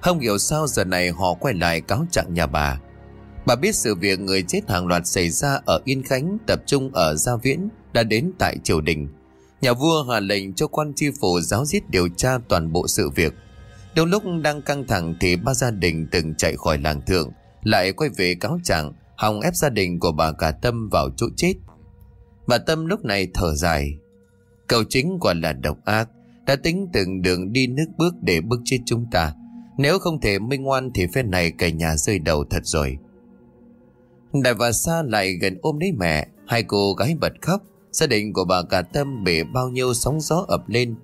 Không hiểu sao giờ này họ quay lại cáo trạng nhà bà. Bà biết sự việc người chết hàng loạt xảy ra ở Yên Khánh tập trung ở Gia Viễn đã đến tại triều đình. Nhà vua hạ lệnh cho quan tri phủ giáo giết điều tra toàn bộ sự việc. Đâu lúc đang căng thẳng thì ba gia đình từng chạy khỏi làng thượng, lại quay về cáo trạng, hòng ép gia đình của bà cả Tâm vào chỗ chết. Bà Tâm lúc này thở dài. cầu chính quả là độc ác, đã tính từng đường đi nước bước để bước chết chúng ta. Nếu không thể minh ngoan thì phen này cả nhà rơi đầu thật rồi. Đại và Sa lại gần ôm lấy mẹ, hai cô gái bật khóc. Gia đình của bà cả Tâm bị bao nhiêu sóng gió ập lên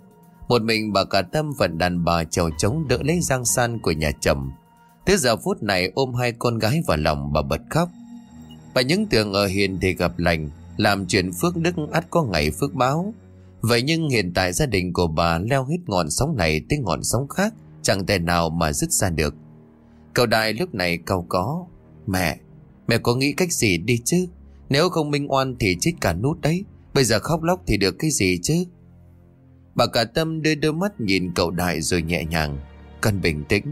một mình bà cả tâm vẫn đàn bà trèo trống đỡ lấy giang san của nhà chồng. Tới giờ phút này ôm hai con gái vào lòng bà bật khóc. Bà những tưởng ở hiền thì gặp lành, Làm chuyện phước đức ắt có ngày phước báo Vậy nhưng hiện tại gia đình của bà leo hết ngọn sóng này tới ngọn sóng khác Chẳng thể nào mà dứt ra được Cậu đại lúc này cầu có Mẹ, mẹ có nghĩ cách gì đi chứ? Nếu không minh oan thì chết cả nút đấy. Bây giờ khóc lóc thì được cái gì chứ? Bà cả tâm đưa đôi mắt nhìn cậu đại rồi nhẹ nhàng Cần bình tĩnh.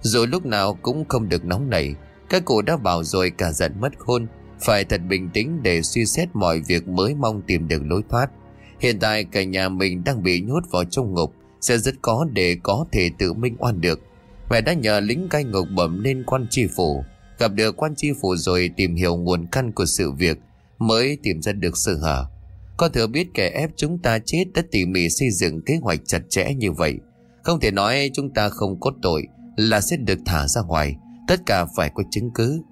Rồi lúc nào cũng không được nóng nảy, Các cụ đã bảo rồi cả giận mất khôn Phải thật bình tĩnh để suy xét mọi việc mới mong tìm được lối thoát. Hiện tại cả nhà mình đang bị nhốt vào trong ngục, Sẽ rất có để có thể tự minh oan được. Mẹ đã nhờ lính cai ngục bẩm lên quan tri phủ. Gặp được quan tri phủ rồi tìm hiểu nguồn căn của sự việc, Mới tìm ra được sự hở. Con thừa biết kẻ ép chúng ta chết đã tỉ mỉ xây dựng kế hoạch chặt chẽ như vậy. Không thể nói chúng ta không có tội là sẽ được thả ra ngoài, Tất cả phải có chứng cứ.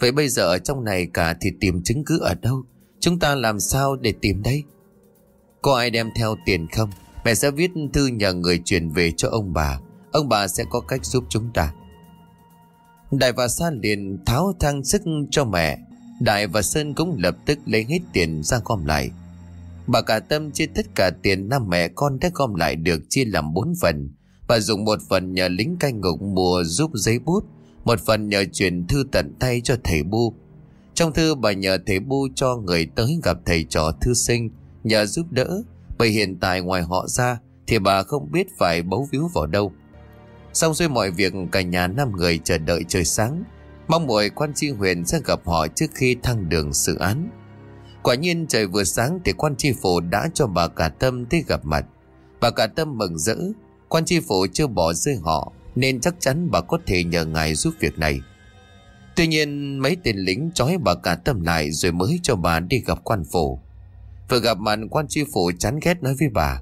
Vậy bây giờ ở trong này cả thì tìm chứng cứ ở đâu? Chúng ta làm sao để tìm đây? Có ai đem theo tiền không? Mẹ sẽ viết thư nhờ người chuyển về cho ông bà. Ông bà sẽ có cách giúp chúng ta. Đại và Sa liền tháo thang sức cho mẹ. Đại và Sơn cũng lập tức lấy hết tiền ra gom lại. Bà cả tâm chia tất cả tiền năm mẹ con đã gom lại được chia làm bốn phần. Bà dùng một phần nhờ lính canh ngục mùa giúp giấy bút, Một phần nhờ chuyển thư tận tay cho thầy Bu. Trong thư bà nhờ thầy Bu cho người tới gặp thầy trò thư sinh, Nhờ giúp đỡ, Bởi hiện tại ngoài họ ra Thì bà không biết phải bấu víu vào đâu. Xong xuôi mọi việc cả nhà năm người chờ đợi trời sáng, Mong mỏi quan tri huyện sẽ gặp họ trước khi thăng đường xử án. Quả nhiên trời vừa sáng thì quan tri phủ đã cho bà cả tâm tới gặp mặt. Bà cả tâm mừng rỡ, Quan tri phủ chưa bỏ rơi họ, Nên chắc chắn bà có thể nhờ ngài giúp việc này. Tuy nhiên, mấy tên lính trói bà cả tâm lại Rồi mới cho bà đi gặp quan phủ. Vừa gặp mặt, quan tri phủ chán ghét nói với bà,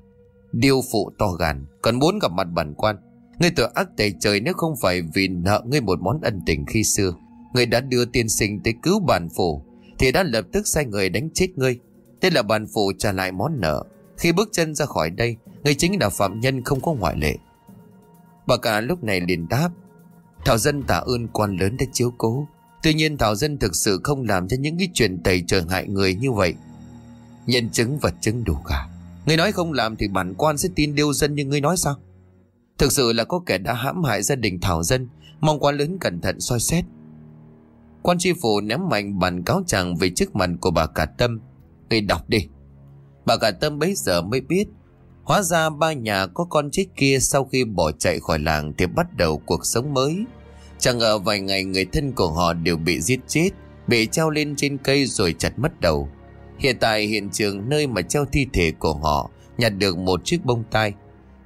Điêu phụ to gan Còn muốn gặp mặt bản quan. Ngươi tội ác tẩy trời nếu không phải vì nợ ngươi một món ân tình khi xưa. Ngươi đã đưa tiên sinh tới cứu bản phủ, Thì đã lập tức sai người đánh chết ngươi. Thế là bản phủ trả lại món nợ. Khi bước chân ra khỏi đây, Ngươi chính là phạm nhân không có ngoại lệ. Bà cả lúc này liền đáp, Thảo dân tạ ơn quan lớn đã chiếu cố. Tuy nhiên Thảo dân thực sự không làm cho những cái chuyện tẩy trời hại người như vậy. Nhân chứng vật chứng đủ cả. Ngươi nói không làm thì bản quan sẽ tin điêu dân như ngươi nói sao? Thực sự là có kẻ đã hãm hại gia đình Thảo Dân Mong quan lớn cẩn thận soi xét Quan tri phủ ném mạnh bản cáo trạng về trước mặt của bà Cả Tâm Người đọc đi Bà Cả Tâm bấy giờ mới biết Hóa ra ba nhà có con chết kia sau khi bỏ chạy khỏi làng thì bắt đầu cuộc sống mới. Chẳng ngờ vài ngày người thân của họ đều bị giết chết, bị treo lên trên cây rồi chặt mất đầu. Hiện tại hiện trường nơi mà treo thi thể của họ nhặt được một chiếc bông tai.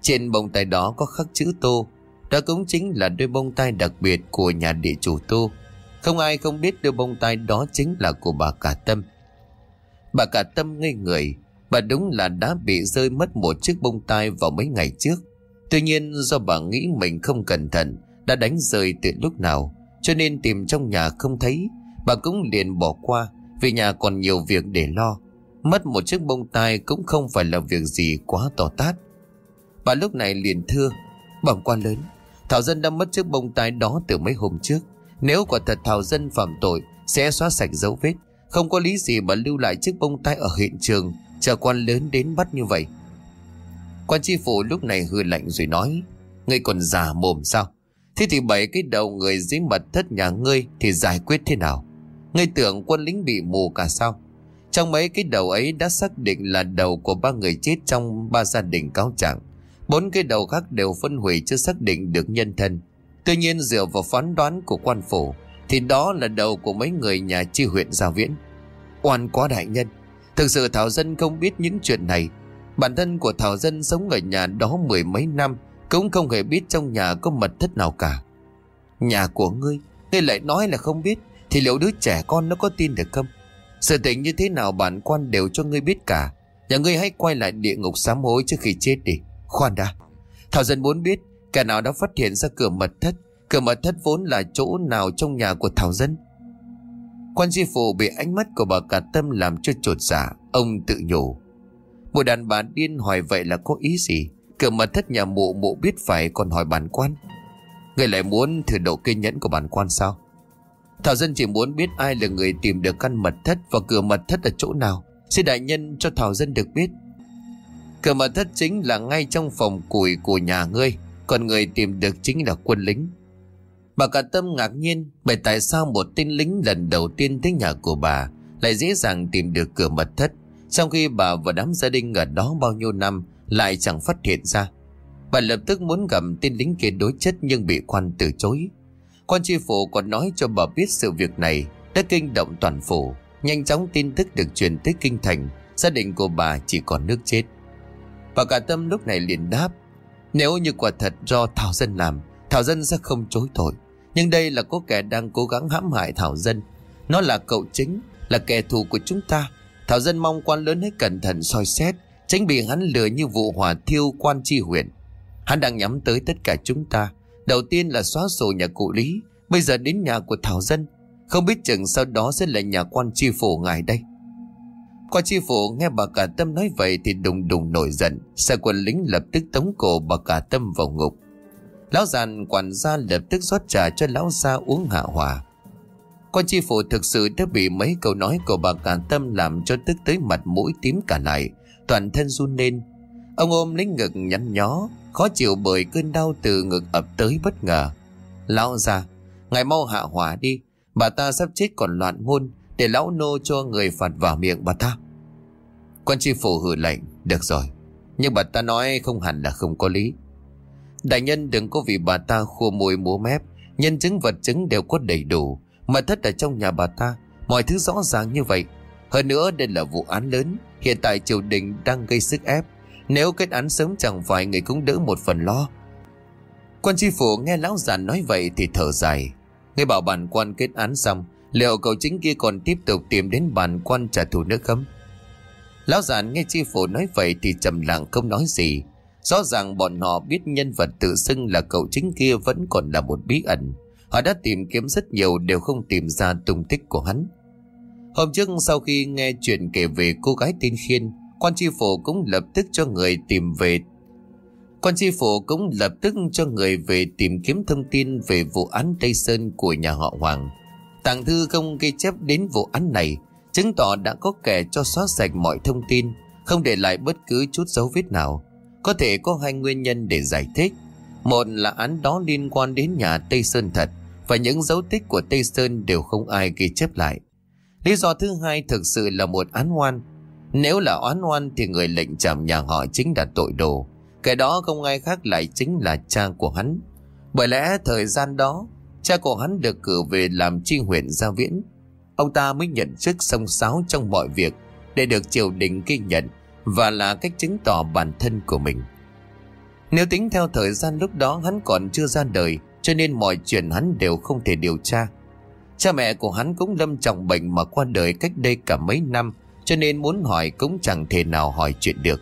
Trên bông tai đó có khắc chữ Tô. Đó cũng chính là đôi bông tai đặc biệt của nhà địa chủ Tô. Không ai không biết đôi bông tai đó chính là của bà Cả Tâm. Bà Cả Tâm ngây người, Bà đúng là đã bị rơi mất một chiếc bông tai vào mấy ngày trước. Tuy nhiên do bà nghĩ mình không cẩn thận đã đánh rơi từ lúc nào cho nên tìm trong nhà không thấy. Bà cũng liền bỏ qua vì nhà còn nhiều việc để lo. Mất một chiếc bông tai cũng không phải là việc gì quá to tát. Bà lúc này liền thưa, Bẩm quan lớn, Thảo dân đã mất chiếc bông tai đó từ mấy hôm trước. Nếu quả thật Thảo dân phạm tội, Sẽ xóa sạch dấu vết. Không có lý gì mà lưu lại chiếc bông tai ở hiện trường, Chờ quan lớn đến bắt như vậy. Quan tri phủ lúc này hư lạnh rồi nói, Ngươi còn già mồm sao? Thế thì bảy cái đầu người dưới mật thất nhà ngươi Thì giải quyết thế nào? Ngươi tưởng quân lính bị mù cả sao? Trong mấy cái đầu ấy đã xác định là đầu của ba người chết trong ba gia đình cáo trạng. Bốn cái đầu khác đều phân hủy chưa xác định được nhân thân. Tuy nhiên dựa vào phán đoán của quan phủ, Thì đó là đầu của mấy người nhà chi huyện Gia Viễn. Oan quá đại nhân, Thực sự Thảo Dân không biết những chuyện này. Bản thân của Thảo Dân sống ở nhà đó mười mấy năm, Cũng không hề biết trong nhà có mật thất nào cả. Nhà của ngươi Ngươi lại nói là không biết, Thì liệu đứa trẻ con nó có tin được không? Sự tình như thế nào bản quan đều cho ngươi biết cả. Nhà ngươi hãy quay lại địa ngục sám hối trước khi chết đi. Khoan đã. Thảo Dân muốn biết Kẻ nào đã phát hiện ra cửa mật thất. Cửa mật thất vốn là chỗ nào trong nhà của Thảo Dân? Quan di phụ bị ánh mắt của bà cả tâm làm cho trột dạ Ông tự nhủ. Một đàn bà điên hỏi vậy là có ý gì? Cửa mật thất nhà mụ mụ biết phải còn hỏi bản quan. Người lại muốn thử độ kiên nhẫn của bản quan sao? Thảo dân chỉ muốn biết ai là người tìm được căn mật thất và cửa mật thất ở chỗ nào. Xin đại nhân cho Thảo dân được biết. Cửa mật thất chính là ngay trong phòng củi của nhà ngươi, còn người tìm được chính là quân lính. Bà cả tâm ngạc nhiên bởi tại sao một tên lính lần đầu tiên tới nhà của bà lại dễ dàng tìm được cửa mật thất, trong khi bà và đám gia đình ở đó bao nhiêu năm lại chẳng phát hiện ra. Bà lập tức muốn gặp tên lính kia đối chất nhưng bị quan từ chối. Quan tri phủ còn nói cho bà biết sự việc này đã kinh động toàn phủ. Nhanh chóng tin tức được truyền tới kinh thành, gia đình của bà chỉ còn nước chết và cả tâm lúc này liền đáp, nếu như quả thật do Thảo Dân làm, Thảo Dân sẽ không chối tội. Nhưng đây là có kẻ đang cố gắng hãm hại Thảo Dân. Nó là cậu chính, là kẻ thù của chúng ta. Thảo Dân mong quan lớn hãy cẩn thận soi xét, tránh bị hắn lừa như vụ hỏa thiêu quan tri huyện. Hắn đang nhắm tới tất cả chúng ta. Đầu tiên là xóa sổ nhà cụ Lý, bây giờ đến nhà của Thảo Dân. Không biết chừng sau đó sẽ là nhà quan tri phủ ngài đây. Quan tri phủ nghe bà cả tâm nói vậy thì đùng đùng nổi giận. Xe quân lính lập tức tống cổ bà cả tâm vào ngục. Lão giàn quản gia lập tức rót trà cho lão gia uống hạ hòa. Quan tri phủ thực sự đã bị mấy câu nói của bà cả tâm làm cho tức tới mặt mũi tím cả lại, toàn thân run lên. Ông ôm lấy ngực nhăn nhó, khó chịu bởi cơn đau từ ngực ập tới bất ngờ. Lão già, ngài mau hạ hỏa đi, bà ta sắp chết còn loạn ngôn, để lão nô cho người phạt vào miệng bà ta. Quan tri phủ hử lệnh, được rồi, nhưng bà ta nói không hẳn là không có lý. Đại nhân đừng có vì bà ta khua môi múa mép, nhân chứng vật chứng đều có đầy đủ, mà thất ở trong nhà bà ta, mọi thứ rõ ràng như vậy. Hơn nữa đây là vụ án lớn, hiện tại triều đình đang gây sức ép. Nếu kết án sớm chẳng phải người cũng đỡ một phần lo. Quan tri phủ nghe lão già nói vậy thì thở dài. Nghe bảo bản quan kết án xong, liệu cậu chính kia còn tiếp tục tìm đến bản quan trả thù nữa không? Lão giản nghe tri phủ nói vậy thì trầm lặng không nói gì. Rõ ràng bọn họ biết nhân vật tự xưng là cậu chính kia vẫn còn là một bí ẩn. Họ đã tìm kiếm rất nhiều đều không tìm ra tung tích của hắn. Hôm trước sau khi nghe chuyện kể về cô gái tên Khiên, quan tri phủ cũng lập tức cho người tìm về. Quan tri phủ cũng lập tức cho người về tìm kiếm thông tin về vụ án Tây Sơn của nhà họ Hoàng. Tàng thư không ghi chép đến vụ án này, chứng tỏ đã có kẻ cho xóa sạch mọi thông tin, không để lại bất cứ chút dấu vết nào. Có thể có hai nguyên nhân để giải thích. Một là án đó liên quan đến nhà Tây Sơn thật và những dấu tích của Tây Sơn đều không ai ghi chép lại. Lý do thứ hai thực sự là một án oan. Nếu là oán oan thì người lệnh trảm nhà họ chính là tội đồ. Cái đó không ai khác lại chính là cha của hắn. Bởi lẽ thời gian đó, cha của hắn được cử về làm tri huyện gia viễn. Ông ta mới nhận chức song sáo trong mọi việc để được triều đình ghi nhận và là cách chứng tỏ bản thân của mình. Nếu tính theo thời gian lúc đó hắn còn chưa ra đời, cho nên mọi chuyện hắn đều không thể điều tra. Cha mẹ của hắn cũng lâm trọng bệnh mà qua đời cách đây cả mấy năm, cho nên muốn hỏi cũng chẳng thể nào hỏi chuyện được.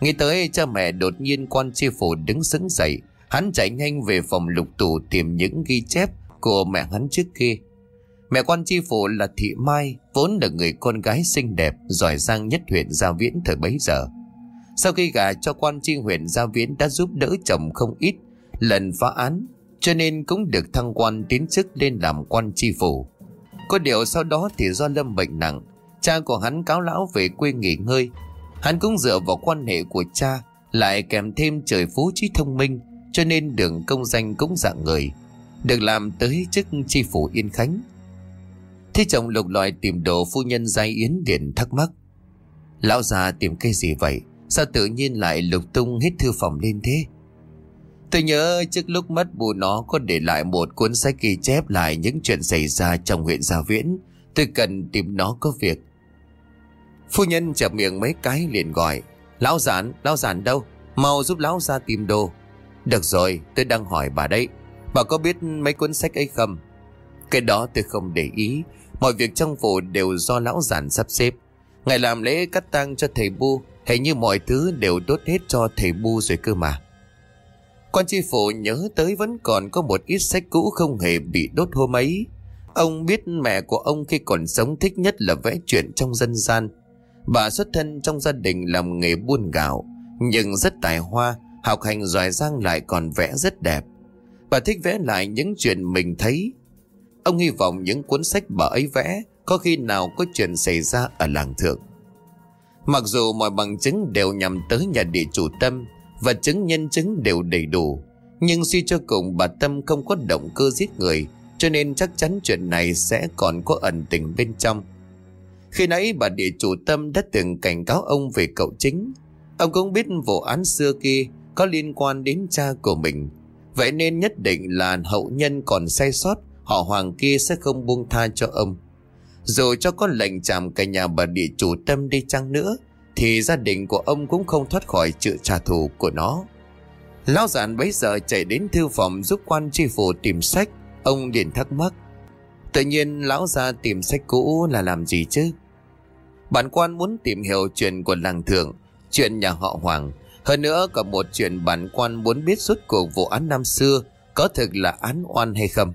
Nghĩ tới cha mẹ đột nhiên quan tri phủ đứng sững dậy hắn chạy nhanh về phòng lục tủ tìm những ghi chép của mẹ hắn trước kia. Mẹ quan tri phủ là Thị Mai, vốn là người con gái xinh đẹp, giỏi giang nhất huyện Gia Viễn thời bấy giờ. Sau khi gả cho quan tri huyện Gia Viễn đã giúp đỡ chồng không ít lần phá án, cho nên cũng được thăng quan tiến chức lên làm quan tri phủ. Có điều sau đó thì do lâm bệnh nặng, cha của hắn cáo lão về quê nghỉ ngơi. Hắn cũng dựa vào quan hệ của cha, lại kèm thêm trời phú trí thông minh, cho nên đường công danh cũng dạng người, được làm tới chức tri phủ Yên Khánh. Thế chồng lục loại tìm đồ phu nhân giai yến điện thắc mắc. Lão già tìm cái gì vậy? Sao tự nhiên lại lục tung hết thư phòng lên thế? Tôi nhớ trước lúc mất bù nó có để lại một cuốn sách ghi chép lại những chuyện xảy ra trong huyện Gia Viễn. Tôi cần tìm nó có việc. Phu nhân chập miệng mấy cái liền gọi. Lão giản, lão giản đâu? Mau giúp lão ra tìm đồ. Được rồi, tôi đang hỏi bà đấy. Bà có biết mấy cuốn sách ấy không? Cái đó tôi không để ý. Mọi việc trong phủ đều do lão giản sắp xếp. Ngày làm lễ cắt tang cho thầy Bu, hình như mọi thứ đều đốt hết cho thầy Bu rồi cơ mà. Quan tri phủ nhớ tới vẫn còn có một ít sách cũ không hề bị đốt hôm ấy. Ông biết mẹ của ông khi còn sống thích nhất là vẽ chuyện trong dân gian. Bà xuất thân trong gia đình làm nghề buôn gạo, nhưng rất tài hoa, học hành giỏi giang lại còn vẽ rất đẹp. Bà thích vẽ lại những chuyện mình thấy. Ông hy vọng những cuốn sách bà ấy vẽ có khi nào có chuyện xảy ra ở làng thượng. Mặc dù mọi bằng chứng đều nhằm tới nhà địa chủ Tâm và chứng nhân chứng đều đầy đủ, nhưng suy cho cùng bà Tâm không có động cơ giết người cho nên chắc chắn chuyện này sẽ còn có ẩn tình bên trong. Khi nãy bà địa chủ Tâm đã từng cảnh cáo ông về cậu chính. Ông cũng biết vụ án xưa kia có liên quan đến cha của mình. Vậy nên nhất định là hậu nhân còn sai sót, họ hoàng kia sẽ không buông tha cho ông. Dù cho có lệnh chạm cả nhà bà địa chủ Tâm đi chăng nữa, thì gia đình của ông cũng không thoát khỏi sự trả thù của nó. Lão giản bấy giờ chạy đến thư phòng giúp quan tri phủ tìm sách, ông liền thắc mắc. Tự nhiên lão ra tìm sách cũ là làm gì chứ? Bản quan muốn tìm hiểu chuyện của làng thượng, chuyện nhà họ Hoàng. Hơn nữa còn một chuyện bản quan muốn biết suốt cuộc vụ án năm xưa có thực là án oan hay không.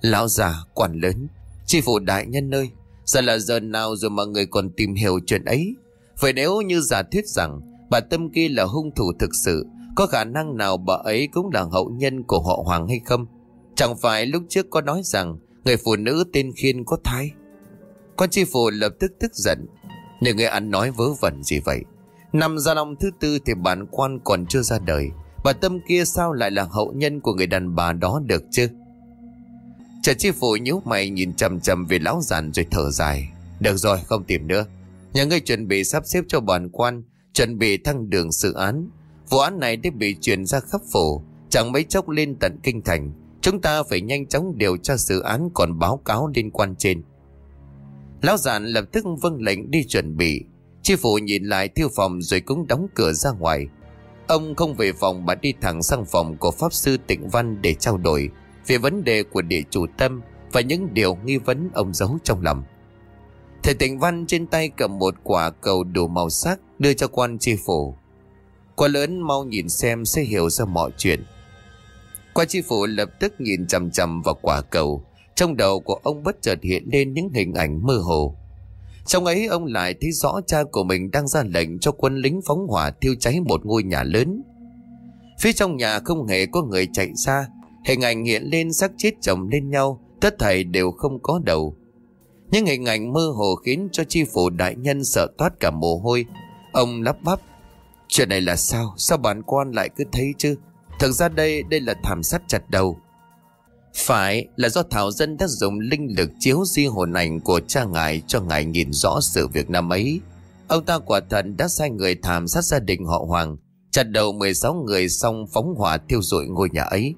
Lão già, quản lớn, tri phủ đại nhân ơi, giờ là giờ nào rồi mà người còn tìm hiểu chuyện ấy? Vậy nếu như giả thuyết rằng bà Tâm kia là hung thủ thực sự, có khả năng nào bà ấy cũng là hậu nhân của họ Hoàng hay không? Chẳng phải lúc trước có nói rằng người phụ nữ tên Khiên có thai? con tri phủ lập tức tức giận. Nếu người ăn nói vớ vẩn gì vậy? Năm gia long thứ tư thì bản quan còn chưa ra đời. Bà Tâm kia sao lại là hậu nhân của người đàn bà đó được chứ? Trần chi phủ nhíu mày nhìn chầm chầm về lão giàn rồi thở dài. Được rồi, không tìm nữa. Nhà ngươi chuẩn bị sắp xếp cho bản quan, chuẩn bị thăng đường sự án. Vụ án này đã bị chuyển ra khắp phủ, chẳng mấy chốc lên tận kinh thành. Chúng ta phải nhanh chóng điều tra sự án còn báo cáo liên quan trên. Lão giản lập tức vâng lệnh đi chuẩn bị. Chi phủ nhìn lại thiêu phòng rồi cũng đóng cửa ra ngoài. Ông không về phòng mà đi thẳng sang phòng của Pháp Sư Tịnh Văn để trao đổi về vấn đề của địa chủ tâm và những điều nghi vấn ông giấu trong lòng. Thầy Tịnh Văn trên tay cầm một quả cầu đủ màu sắc đưa cho quan chi phủ. Quả lớn mau nhìn xem sẽ hiểu ra mọi chuyện. Quan chi phủ lập tức nhìn chầm chầm vào quả cầu. Trong đầu của ông bất chợt hiện lên những hình ảnh mơ hồ. Trong ấy ông lại thấy rõ cha của mình đang ra lệnh cho quân lính phóng hỏa thiêu cháy một ngôi nhà lớn. Phía trong nhà không hề có người chạy xa, hình ảnh hiện lên xác chết chồng lên nhau, tất thảy đều không có đầu. Những hình ảnh mơ hồ khiến cho chi phủ đại nhân sợ toát cả mồ hôi. Ông lắp bắp. Chuyện này là sao? Sao bản quan lại cứ thấy chứ? Thực ra đây, đây là thảm sát chặt đầu. Phải là do Thảo Dân đã dùng linh lực chiếu di hồn ảnh của cha ngài cho ngài nhìn rõ sự việc năm ấy. Ông ta quả thật đã sai người thảm sát gia đình họ Hoàng, chặt đầu 16 người xong phóng hỏa thiêu rụi ngôi nhà ấy.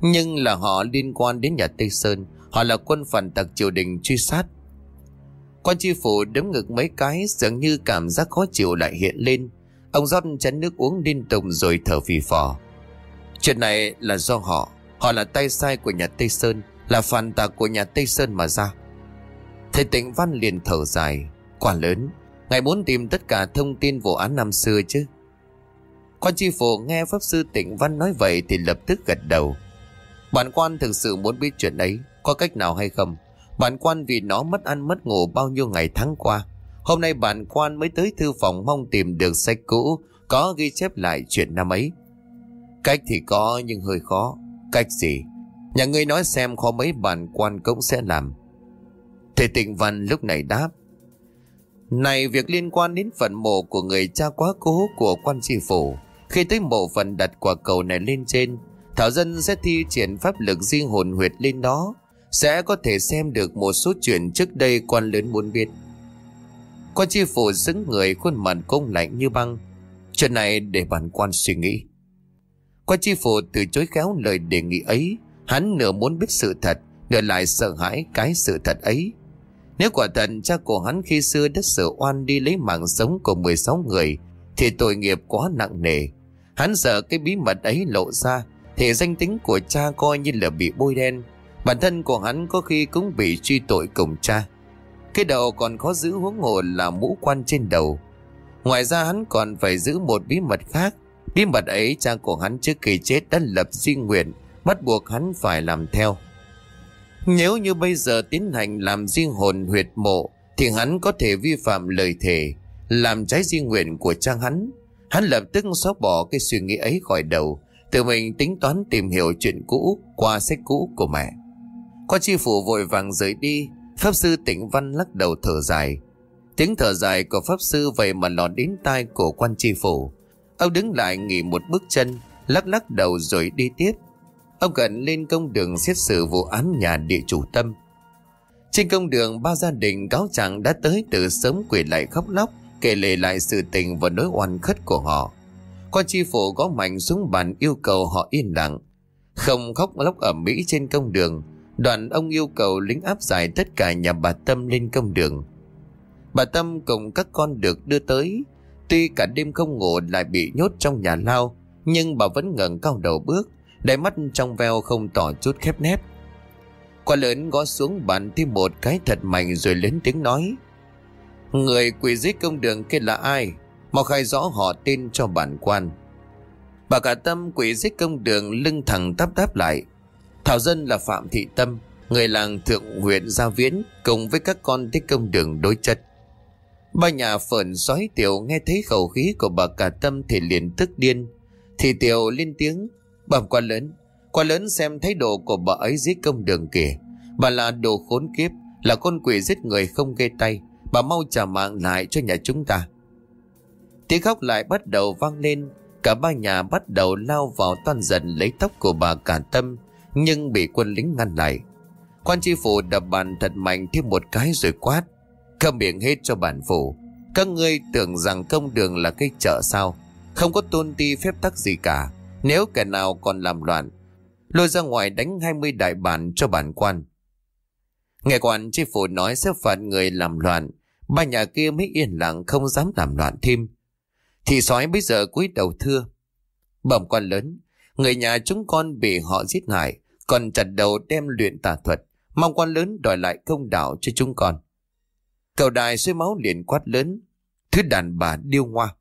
Nhưng là họ liên quan đến nhà Tây Sơn, Họ là quân phản tặc triều đình truy sát Quan tri phủ đấm ngực mấy cái Dường như cảm giác khó chịu lại hiện lên Ông rót chén nước uống liên tục rồi thở phì phò Chuyện này là do họ Họ là tay sai của nhà Tây Sơn, Là phản tạc của nhà Tây Sơn mà ra. Thầy tịnh văn liền thở dài, Quả lớn, Ngài muốn tìm tất cả thông tin vụ án năm xưa chứ? Quan tri phủ nghe Pháp Sư Tịnh Văn nói vậy Thì lập tức gật đầu. Bản quan thực sự muốn biết chuyện ấy, có cách nào hay không? Bản quan vì nó mất ăn mất ngủ bao nhiêu ngày tháng qua. Hôm nay bản quan mới tới thư phòng mong tìm được sách cũ, Có ghi chép lại chuyện năm ấy. Cách thì có, nhưng hơi khó. Cách gì Nhà ngươi nói xem khó mấy bản quan cũng sẽ làm Thầy tịnh văn lúc này đáp Này, việc liên quan đến phần mộ của người cha quá cố của quan tri phủ Khi tới mộ phần đặt quả cầu này lên trên, Thảo dân sẽ thi triển pháp lực riêng hồn huyệt lên đó sẽ có thể xem được một số chuyện trước đây quan lớn muốn biết. Quan tri phủ xứng người, khuôn mặt công lạnh như băng. Chuyện này để bản quan suy nghĩ. Qua chi phủ từ chối khéo lời đề nghị ấy. Hắn nửa muốn biết sự thật, nửa lại sợ hãi cái sự thật ấy. Nếu quả thật cha của hắn khi xưa đã sợ oan đi lấy mạng sống của 16 người, thì tội nghiệp quá nặng nề. Hắn sợ cái bí mật ấy lộ ra, thì danh tính của cha coi như là bị bôi đen, Bản thân của hắn có khi cũng bị truy tội cùng cha Cái đầu còn khó giữ huống hồ là mũ quan trên đầu Ngoài ra hắn còn phải giữ một bí mật khác Bí mật ấy, cha của hắn trước khi chết đã lập di nguyện, Bắt buộc hắn phải làm theo. Nếu như bây giờ tiến hành làm di hồn huyệt mộ, Thì hắn có thể vi phạm lời thề, Làm trái di nguyện của cha hắn. Hắn lập tức xóa bỏ cái suy nghĩ ấy khỏi đầu, Tự mình tính toán tìm hiểu chuyện cũ qua sách cũ của mẹ. Qua chi phủ vội vàng rời đi, Pháp sư tỉnh văn lắc đầu thở dài. Tiếng thở dài của Pháp sư vậy mà lọt đến tai của quan tri phủ. Ông đứng lại nghỉ một bước chân, lắc lắc đầu rồi đi tiếp. Ông gần lên công đường xét xử vụ án nhà địa chủ tâm. Trên công đường ba gia đình cáo trạng đã tới từ sớm quỳ lại khóc lóc kể lể lại sự tình và nỗi oan khất của họ. Quan tri phủ có mạnh xuống bàn yêu cầu họ yên lặng. Không khóc lóc ở Mỹ trên công đường. đoàn ông yêu cầu lính áp giải tất cả nhà bà Tâm lên công đường. Bà Tâm cùng các con được đưa tới. Tuy cả đêm không ngủ lại bị nhốt trong nhà lao, nhưng bà vẫn ngẩng cao đầu bước, đáy mắt trong veo không tỏ chút khép nép. Quả lớn gõ xuống bàn thêm một cái thật mạnh rồi lớn tiếng nói. Người quỷ dưới công đường kia là ai? Mau khai rõ họ tên cho bản quan. Bà cả tâm quỷ giết công đường lưng thẳng tắp đáp lại. Thảo dân là Phạm Thị Tâm, người làng thượng huyện Gia Viễn cùng với các con tới công đường đối chất. Ba nhà phởn sói tiểu nghe thấy khẩu khí của bà cả tâm thì liền tức điên. Thì tiểu lên tiếng, bẩm quan lớn, quan lớn xem thái độ của bà ấy giết công đường kìa. Bà là đồ khốn kiếp, là con quỷ giết người không gây tay. Bà mau trả mạng lại cho nhà chúng ta. Tiếng khóc lại bắt đầu vang lên, cả ba nhà bắt đầu lao vào toan dần lấy tóc của bà cả tâm, nhưng bị quân lính ngăn lại. Quan tri phủ đập bàn thật mạnh thêm một cái rồi quát. Câm miệng hết cho bản phủ. Các ngươi tưởng rằng công đường là cái chợ sao? Không có tôn ti phép tắc gì cả. Nếu kẻ nào còn làm loạn, Lôi ra ngoài đánh 20 đại bản cho bản quan. Nghe quan chi phủ nói sẽ phạt người làm loạn, Ba nhà kia mới yên lặng không dám làm loạn thêm. Thì sói bây giờ cúi đầu thưa. Bẩm quan lớn, Người nhà chúng con bị họ giết hại, Còn chặt đầu đem luyện tà thuật, Mong quan lớn đòi lại công đạo cho chúng con. Cầu đài xuôi máu liền quát lớn. Thứ đàn bà điêu hoa.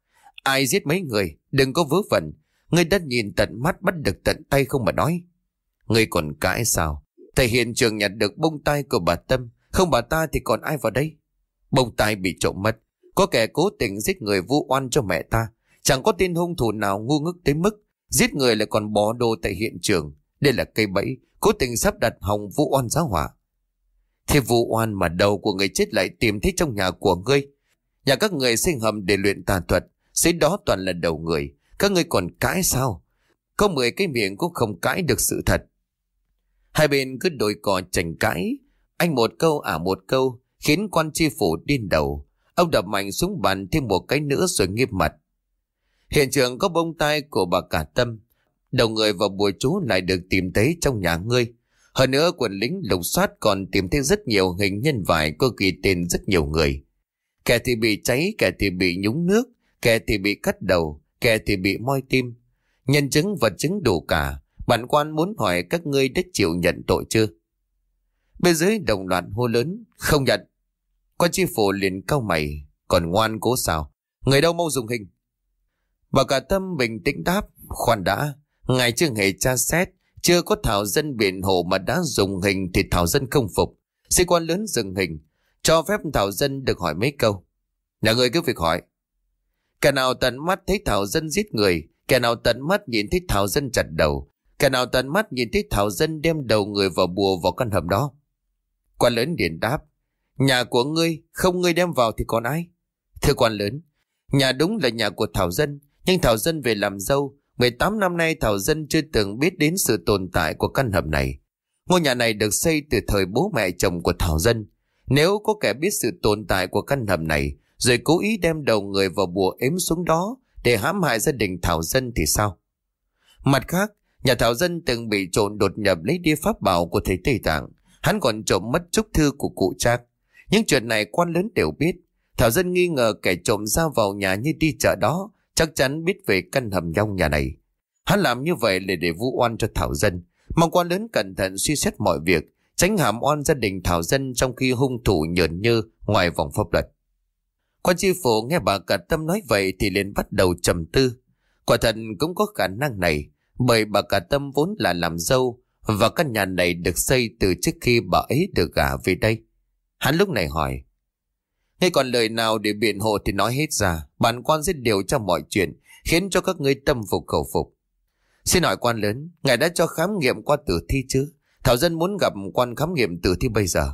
Ai giết mấy người, đừng có vớ vẩn. Ngươi đã nhìn tận mắt bắt được tận tay không mà nói. Ngươi còn cãi sao? Thầy hiện trường nhặt được bông tai của bà Tâm. Không bà ta thì còn ai vào đây? Bông tai bị trộm mất. Có kẻ cố tình giết người vu oan cho mẹ ta. Chẳng có tên hung thủ nào ngu ngức tới mức giết người lại còn bỏ đồ tại hiện trường. Đây là cây bẫy, cố tình sắp đặt hồng vu oan giáo hỏa. Thế vụ oan mà đầu của người chết lại tìm thấy trong nhà của ngươi. Nhà các người sinh hầm để luyện tà thuật, dưới đó toàn là đầu người. Các ngươi còn cãi sao? Có mười cái miệng cũng không cãi được sự thật. Hai bên cứ đổi cò tranh cãi. Anh một câu ả à một câu, khiến quan tri phủ điên đầu. Ông đập mạnh xuống bàn thêm một cái nữa rồi nghiêm mặt. Hiện trường có bông tai của bà cả tâm. Đầu người và bùa chú lại được tìm thấy trong nhà ngươi. Hơn nữa quần lính lục soát còn tìm thấy rất nhiều hình nhân vải có ghi tên rất nhiều người. Kẻ thì bị cháy, kẻ thì bị nhúng nước, kẻ thì bị cắt đầu, kẻ thì bị moi tim. Nhân chứng vật chứng đủ cả, bản quan muốn hỏi các ngươi đã chịu nhận tội chưa? Bên dưới đồng loạt hô lớn, không nhận. Quan chi phủ liền cau mày, còn ngoan cố sao? Người đâu mau dùng hình? Bà cả tâm bình tĩnh đáp, khoan đã, ngài chưa hề tra xét, chưa có Thảo Dân biện hộ mà đã dùng hình thì Thảo Dân không phục. Sĩ quan lớn dừng hình, cho phép Thảo Dân được hỏi mấy câu. Nhà người cứ việc hỏi. Kẻ nào tận mắt thấy Thảo Dân giết người, kẻ nào tận mắt nhìn thấy Thảo Dân chặt đầu, kẻ nào tận mắt nhìn thấy Thảo Dân đem đầu người vào bùa vào căn hầm đó. Quan lớn điện đáp, nhà của ngươi, không ngươi đem vào thì còn ai? Thưa quan lớn, nhà đúng là nhà của Thảo Dân, nhưng Thảo Dân về làm dâu, 18 năm nay Thảo Dân chưa từng biết đến sự tồn tại của căn hầm này. Ngôi nhà này được xây từ thời bố mẹ chồng của Thảo Dân. Nếu có kẻ biết sự tồn tại của căn hầm này, rồi cố ý đem đầu người vào bùa ếm xuống đó để hãm hại gia đình Thảo Dân thì sao? Mặt khác, nhà Thảo Dân từng bị trộn đột nhập lấy đi pháp bảo của thầy Tây Tạng. Hắn còn trộm mất trúc thư của cụ Trác. Những chuyện này quan lớn đều biết. Thảo Dân nghi ngờ kẻ trộm ra vào nhà như đi chợ đó chắc chắn biết về căn hầm nhong nhà này. Hắn làm như vậy là để vu oan cho Thảo Dân. Mong quan lớn cẩn thận suy xét mọi việc, tránh hàm oan gia đình Thảo Dân trong khi hung thủ nhờn như ngoài vòng pháp luật. Quan tri phủ nghe bà cả tâm nói vậy thì liền bắt đầu trầm tư. Quả thật cũng có khả năng này, bởi bà cả tâm vốn là làm dâu và căn nhà này được xây từ trước khi bà ấy được gả về đây. Hắn lúc này hỏi, ngay còn lời nào để biện hộ thì nói hết ra. Bản quan sẽ điều tra mọi chuyện, khiến cho các ngươi tâm phục khẩu phục. Xin hỏi quan lớn, ngài đã cho khám nghiệm qua tử thi chứ? Thảo Dân muốn gặp quan khám nghiệm tử thi bây giờ.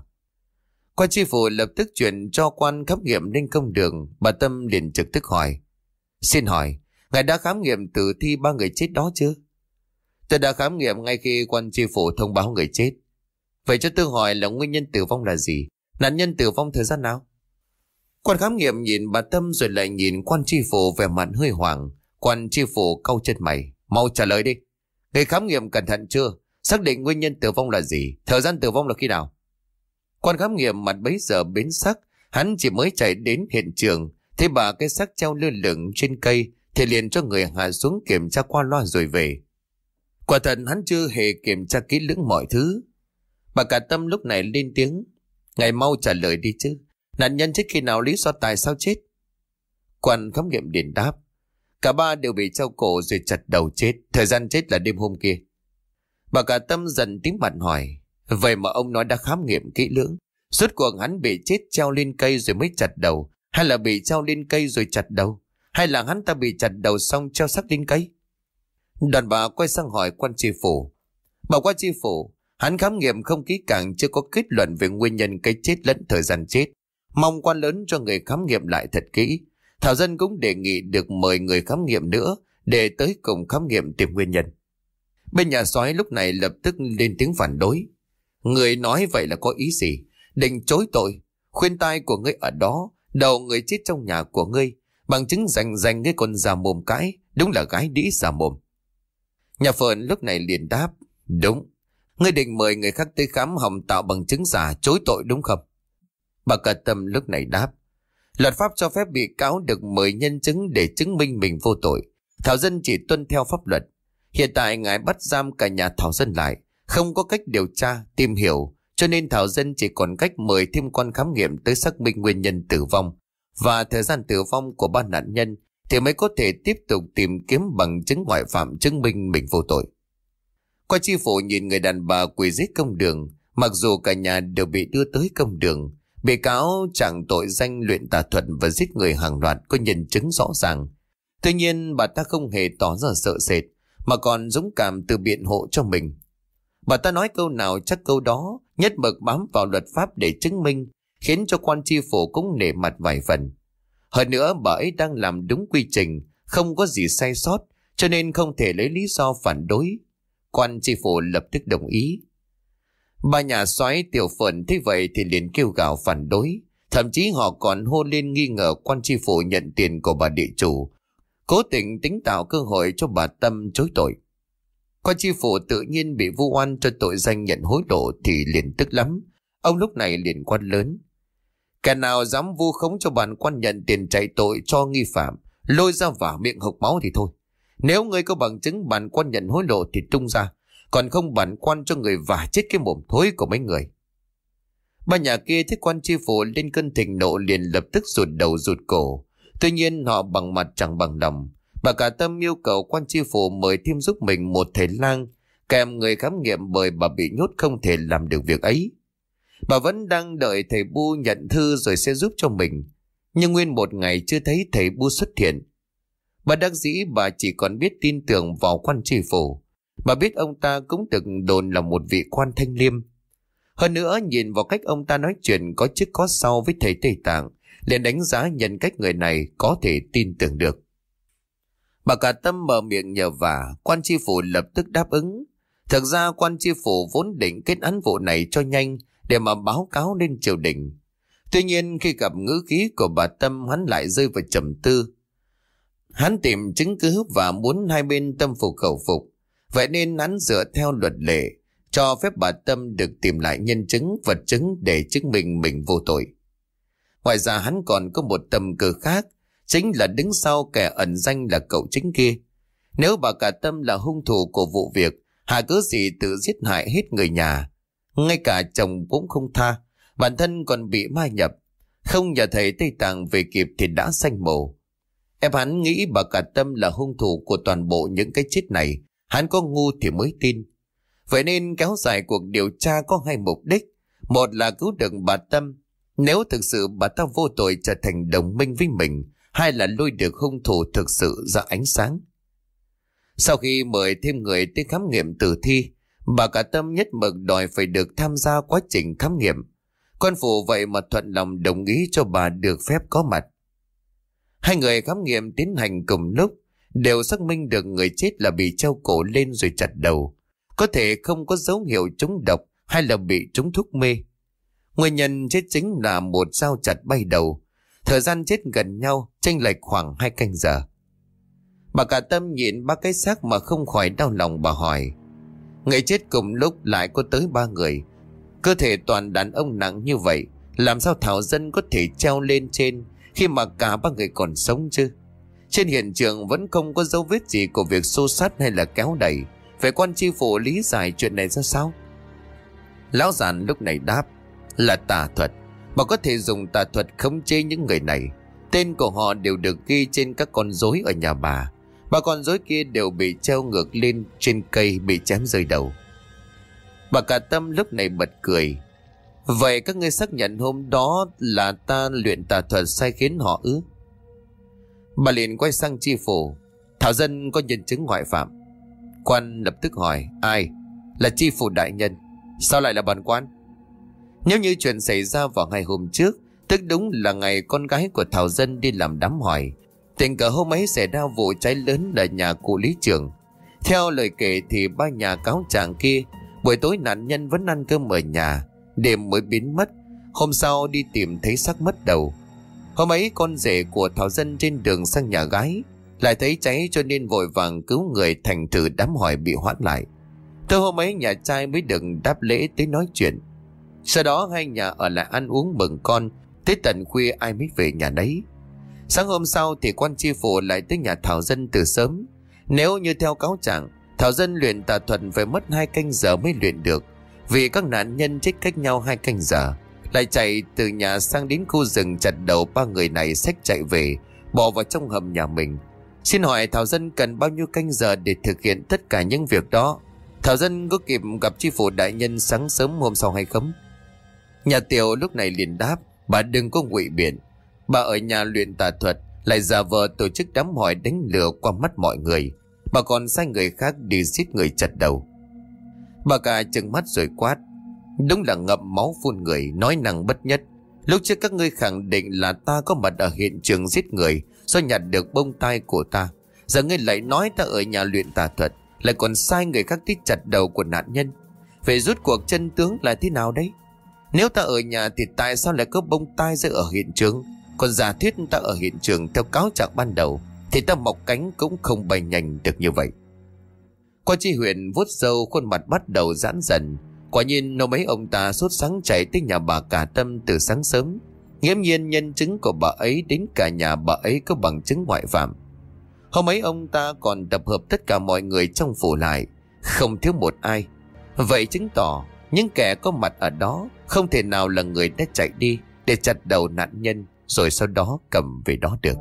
Quan tri phủ lập tức chuyển cho quan khám nghiệm lên công đường. Bà Tâm liền trực tức hỏi. Xin hỏi, ngài đã khám nghiệm tử thi ba người chết đó chưa? Tôi đã khám nghiệm ngay khi quan tri phủ thông báo người chết. Vậy cho tôi hỏi là nguyên nhân tử vong là gì? Nạn nhân tử vong thời gian nào? Quan khám nghiệm nhìn bà Tâm rồi lại nhìn quan tri phủ vẻ mặt hơi hoảng. Quan tri phủ cau chân mày. Mau trả lời đi. Người khám nghiệm cẩn thận chưa? Xác định nguyên nhân tử vong là gì? Thời gian tử vong là khi nào? Quan khám nghiệm mặt bấy giờ biến sắc. Hắn chỉ mới chạy đến hiện trường. Thấy bà cái xác treo lơ lửng trên cây, thì liền cho người hạ xuống kiểm tra qua loa rồi về. Quả thật hắn chưa hề kiểm tra kỹ lưỡng mọi thứ. Bà cả tâm lúc này lên tiếng. ngày mau trả lời đi chứ. Nạn nhân chết khi nào lý do tại sao chết? Quan khám nghiệm điện đáp. Cả ba đều bị treo cổ rồi chặt đầu chết. Thời gian chết là đêm hôm kia. Bà cả tâm dần tím mặt hỏi. Vậy mà ông nói đã khám nghiệm kỹ lưỡng. Suốt cuộc hắn bị chết treo lên cây rồi mới chặt đầu. Hay là bị treo lên cây rồi chặt đầu. Hay là hắn ta bị chặt đầu xong treo sắc lên cây. Đoàn bà quay sang hỏi quan tri phủ. Bảo quan tri phủ, hắn khám nghiệm không kỹ càng chưa có kết luận về nguyên nhân cái chết lẫn thời gian chết. Mong quan lớn cho người khám nghiệm lại thật kỹ. Thảo dân cũng đề nghị được mời người khám nghiệm nữa để tới cùng khám nghiệm tìm nguyên nhân. Bên nhà sói lúc này lập tức lên tiếng phản đối. Người nói vậy là có ý gì? Định chối tội. Khuyên tai của ngươi ở đó, đầu người chết trong nhà của ngươi. Bằng chứng rành rành cái con già mồm cái, đúng là gái đĩ già mồm. Nhà phượng lúc này liền đáp. Đúng. Ngươi định mời người khác tới khám hồng tạo bằng chứng giả chối tội đúng không? Bà cả tâm lúc này đáp. Luật pháp cho phép bị cáo được mời nhân chứng để chứng minh mình vô tội. Thảo dân chỉ tuân theo pháp luật. Hiện tại ngài bắt giam cả nhà Thảo dân lại. Không có cách điều tra, tìm hiểu. Cho nên Thảo dân chỉ còn cách mời thêm quan khám nghiệm tới xác minh nguyên nhân tử vong. Và thời gian tử vong của ba nạn nhân thì mới có thể tiếp tục tìm kiếm bằng chứng ngoại phạm chứng minh mình vô tội. Qua chi phủ nhìn người đàn bà quỳ giết công đường, mặc dù cả nhà đều bị đưa tới công đường, bị cáo chẳng tội danh luyện tà thuật và giết người hàng loạt có nhân chứng rõ ràng. Tuy nhiên bà ta không hề tỏ ra sợ sệt, mà còn dũng cảm từ biện hộ cho mình. Bà ta nói câu nào chắc câu đó, nhất mực bám vào luật pháp để chứng minh, khiến cho quan tri phủ cũng nể mặt vài phần. Hơn nữa bà ấy đang làm đúng quy trình, không có gì sai sót, cho nên không thể lấy lý do phản đối. Quan tri phủ lập tức đồng ý. Ba nhà soái tiểu phận thế vậy thì liền kêu gào phản đối. Thậm chí họ còn hô lên nghi ngờ quan tri phủ nhận tiền của bà địa chủ. Cố tình tính tạo cơ hội cho bà Tâm chối tội. Quan tri phủ tự nhiên bị vu oan cho tội danh nhận hối lộ thì liền tức lắm. Ông lúc này liền quan lớn. Kẻ nào dám vu khống cho bản quan nhận tiền chạy tội cho nghi phạm, lôi ra vả miệng hộc máu thì thôi. Nếu ngươi có bằng chứng bản quan nhận hối lộ thì tung ra, còn không bản quan cho người vả chết cái mồm thối của mấy người. Ba nhà kia thấy quan chi phủ lên cơn thịnh nộ liền lập tức rụt đầu rụt cổ. Tuy nhiên họ bằng mặt chẳng bằng lòng. Bà cả tâm yêu cầu quan chi phủ mời thêm giúp mình một thầy lang, kèm người khám nghiệm bởi bà bị nhốt không thể làm được việc ấy. Bà vẫn đang đợi thầy Bu nhận thư rồi sẽ giúp cho mình. Nhưng nguyên một ngày chưa thấy thầy Bu xuất hiện. Bà đắc dĩ bà chỉ còn biết tin tưởng vào quan tri phủ. Bà biết ông ta cũng từng đồn là một vị quan thanh liêm. Hơn nữa nhìn vào cách ông ta nói chuyện có trước có sau với thầy Tây Tạng, liền đánh giá nhân cách người này có thể tin tưởng được. Bà cả tâm mở miệng nhờ vả, quan tri phủ lập tức đáp ứng. Thực ra quan tri phủ vốn định kết án vụ này cho nhanh để mà báo cáo lên triều đình. Tuy nhiên khi gặp ngữ khí của bà Tâm hắn lại rơi vào trầm tư. Hắn tìm chứng cứ và muốn hai bên tâm phục khẩu phục. Vậy nên hắn dựa theo luật lệ, cho phép bà Tâm được tìm lại nhân chứng, vật chứng để chứng minh mình vô tội. Ngoài ra hắn còn có một tâm cơ khác, chính là đứng sau kẻ ẩn danh là cậu chính kia. Nếu bà cả Tâm là hung thủ của vụ việc, hà cứ gì tự giết hại hết người nhà, ngay cả chồng cũng không tha, bản thân còn bị mai nhập. Không nhờ thầy Tây Tạng về kịp thì đã sanh mồ. Em hắn nghĩ bà cả tâm là hung thủ của toàn bộ những cái chết này. Hắn có ngu thì mới tin. Vậy nên kéo dài cuộc điều tra có hai mục đích. Một là cứu được bà Tâm. Nếu thực sự bà ta vô tội trở thành đồng minh với mình. Hai là lôi được hung thủ thực sự ra ánh sáng. Sau khi mời thêm người tới khám nghiệm tử thi, Bà cả tâm nhất mực đòi phải được tham gia quá trình khám nghiệm. con phụ vậy mà thuận lòng đồng ý cho bà được phép có mặt. Hai người khám nghiệm tiến hành cùng lúc, đều xác minh được người chết là bị treo cổ lên rồi chặt đầu. Có thể không có dấu hiệu trúng độc hay là bị trúng thuốc mê. Nguyên nhân chết chính là một dao chặt bay đầu. Thời gian chết gần nhau, tranh lệch khoảng hai canh giờ. Bà cả tâm nhìn ba cái xác mà không khỏi đau lòng bà hỏi. Người chết cùng lúc lại có tới ba người. Cơ thể toàn đàn ông nặng như vậy, làm sao Thảo Dân có thể treo lên trên khi mà cả ba người còn sống chứ? Trên hiện trường vẫn không có dấu vết gì của việc xô sát hay là kéo đẩy. Phải quan chi phủ lý giải chuyện này ra sao? Lão giàn lúc này đáp, là tà thuật. Bà có thể dùng tà thuật khống chế những người này. Tên của họ đều được ghi trên các con rối ở nhà bà. Bà con rối kia đều bị treo ngược lên trên cây bị chém rơi đầu. Bà cả tâm lúc này bật cười. Vậy các ngươi xác nhận hôm đó là ta luyện tà thuật sai khiến họ ư? Bà liền quay sang chi phủ. Thảo dân có nhân chứng ngoại phạm. Quan lập tức hỏi ai? Là chi phủ đại nhân. Sao lại là bản quan? Nếu như chuyện xảy ra vào ngày hôm trước, tức đúng là ngày con gái của Thảo Dân đi làm đám hỏi. Tình cờ hôm ấy xảy ra vụ cháy lớn là nhà cụ lý trưởng. Theo lời kể thì ba nhà cáo trạng kia, buổi tối nạn nhân vẫn ăn cơm ở nhà, đêm mới biến mất. Hôm sau đi tìm thấy xác mất đầu. Hôm ấy con rể của Thảo Dân trên đường sang nhà gái, lại thấy cháy cho nên vội vàng cứu người thành thử đám hỏi bị hoãn lại. Từ hôm ấy nhà trai mới được đáp lễ tới nói chuyện. Sau đó hai nhà ở lại ăn uống mừng con, tới tận khuya ai mới về nhà đấy. Sáng hôm sau thì quan tri phủ lại tới nhà Thảo Dân từ sớm. Nếu như theo cáo trạng, Thảo Dân luyện tà thuật phải mất hai canh giờ mới luyện được. Vì các nạn nhân chết cách nhau hai canh giờ. Lại chạy từ nhà sang đến khu rừng chặt đầu ba người này xách chạy về, bỏ vào trong hầm nhà mình. Xin hỏi Thảo Dân cần bao nhiêu canh giờ để thực hiện tất cả những việc đó? Thảo Dân có kịp gặp tri phủ đại nhân sáng sớm hôm sau hay không? Nhà tiểu lúc này liền đáp, bà đừng có ngụy biện. Bà ở nhà luyện tà thuật, lại giả vờ tổ chức đám hỏi đánh lừa qua mắt mọi người. Bà còn sai người khác đi giết người chặt đầu. Bà cả chừng mắt rồi quát. Đúng là ngậm máu phun người, nói năng bất nhất. Lúc trước các ngươi khẳng định là ta có mặt ở hiện trường giết người do nhặt được bông tai của ta. Giờ ngươi lại nói ta ở nhà luyện tà thuật, lại còn sai người khác tít chặt đầu của nạn nhân. Về rút cuộc chân tướng là thế nào đấy? Nếu ta ở nhà thì tại sao lại có bông tai rơi ở hiện trường? Còn giả thiết ta ở hiện trường theo cáo trạng ban đầu thì ta mọc cánh cũng không bay nhanh được như vậy. Qua chi huyện vuốt sâu khuôn mặt bắt đầu giãn dần. Quả nhiên nó mấy ông ta sốt sáng chạy tới nhà bà cả tâm từ sáng sớm. Nghiễm nhiên nhân chứng của bà ấy đến cả nhà bà ấy có bằng chứng ngoại phạm. Hôm ấy ông ta còn tập hợp tất cả mọi người trong phủ lại, không thiếu một ai. Vậy chứng tỏ những kẻ có mặt ở đó không thể nào là người đã chạy đi để chặt đầu nạn nhân rồi sau đó cầm về đó được.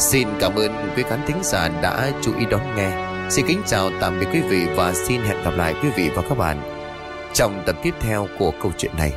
Xin cảm ơn quý khán thính giả đã chú ý đón nghe. Xin kính chào tạm biệt quý vị và xin hẹn gặp lại quý vị và các bạn trong tập tiếp theo của câu chuyện này.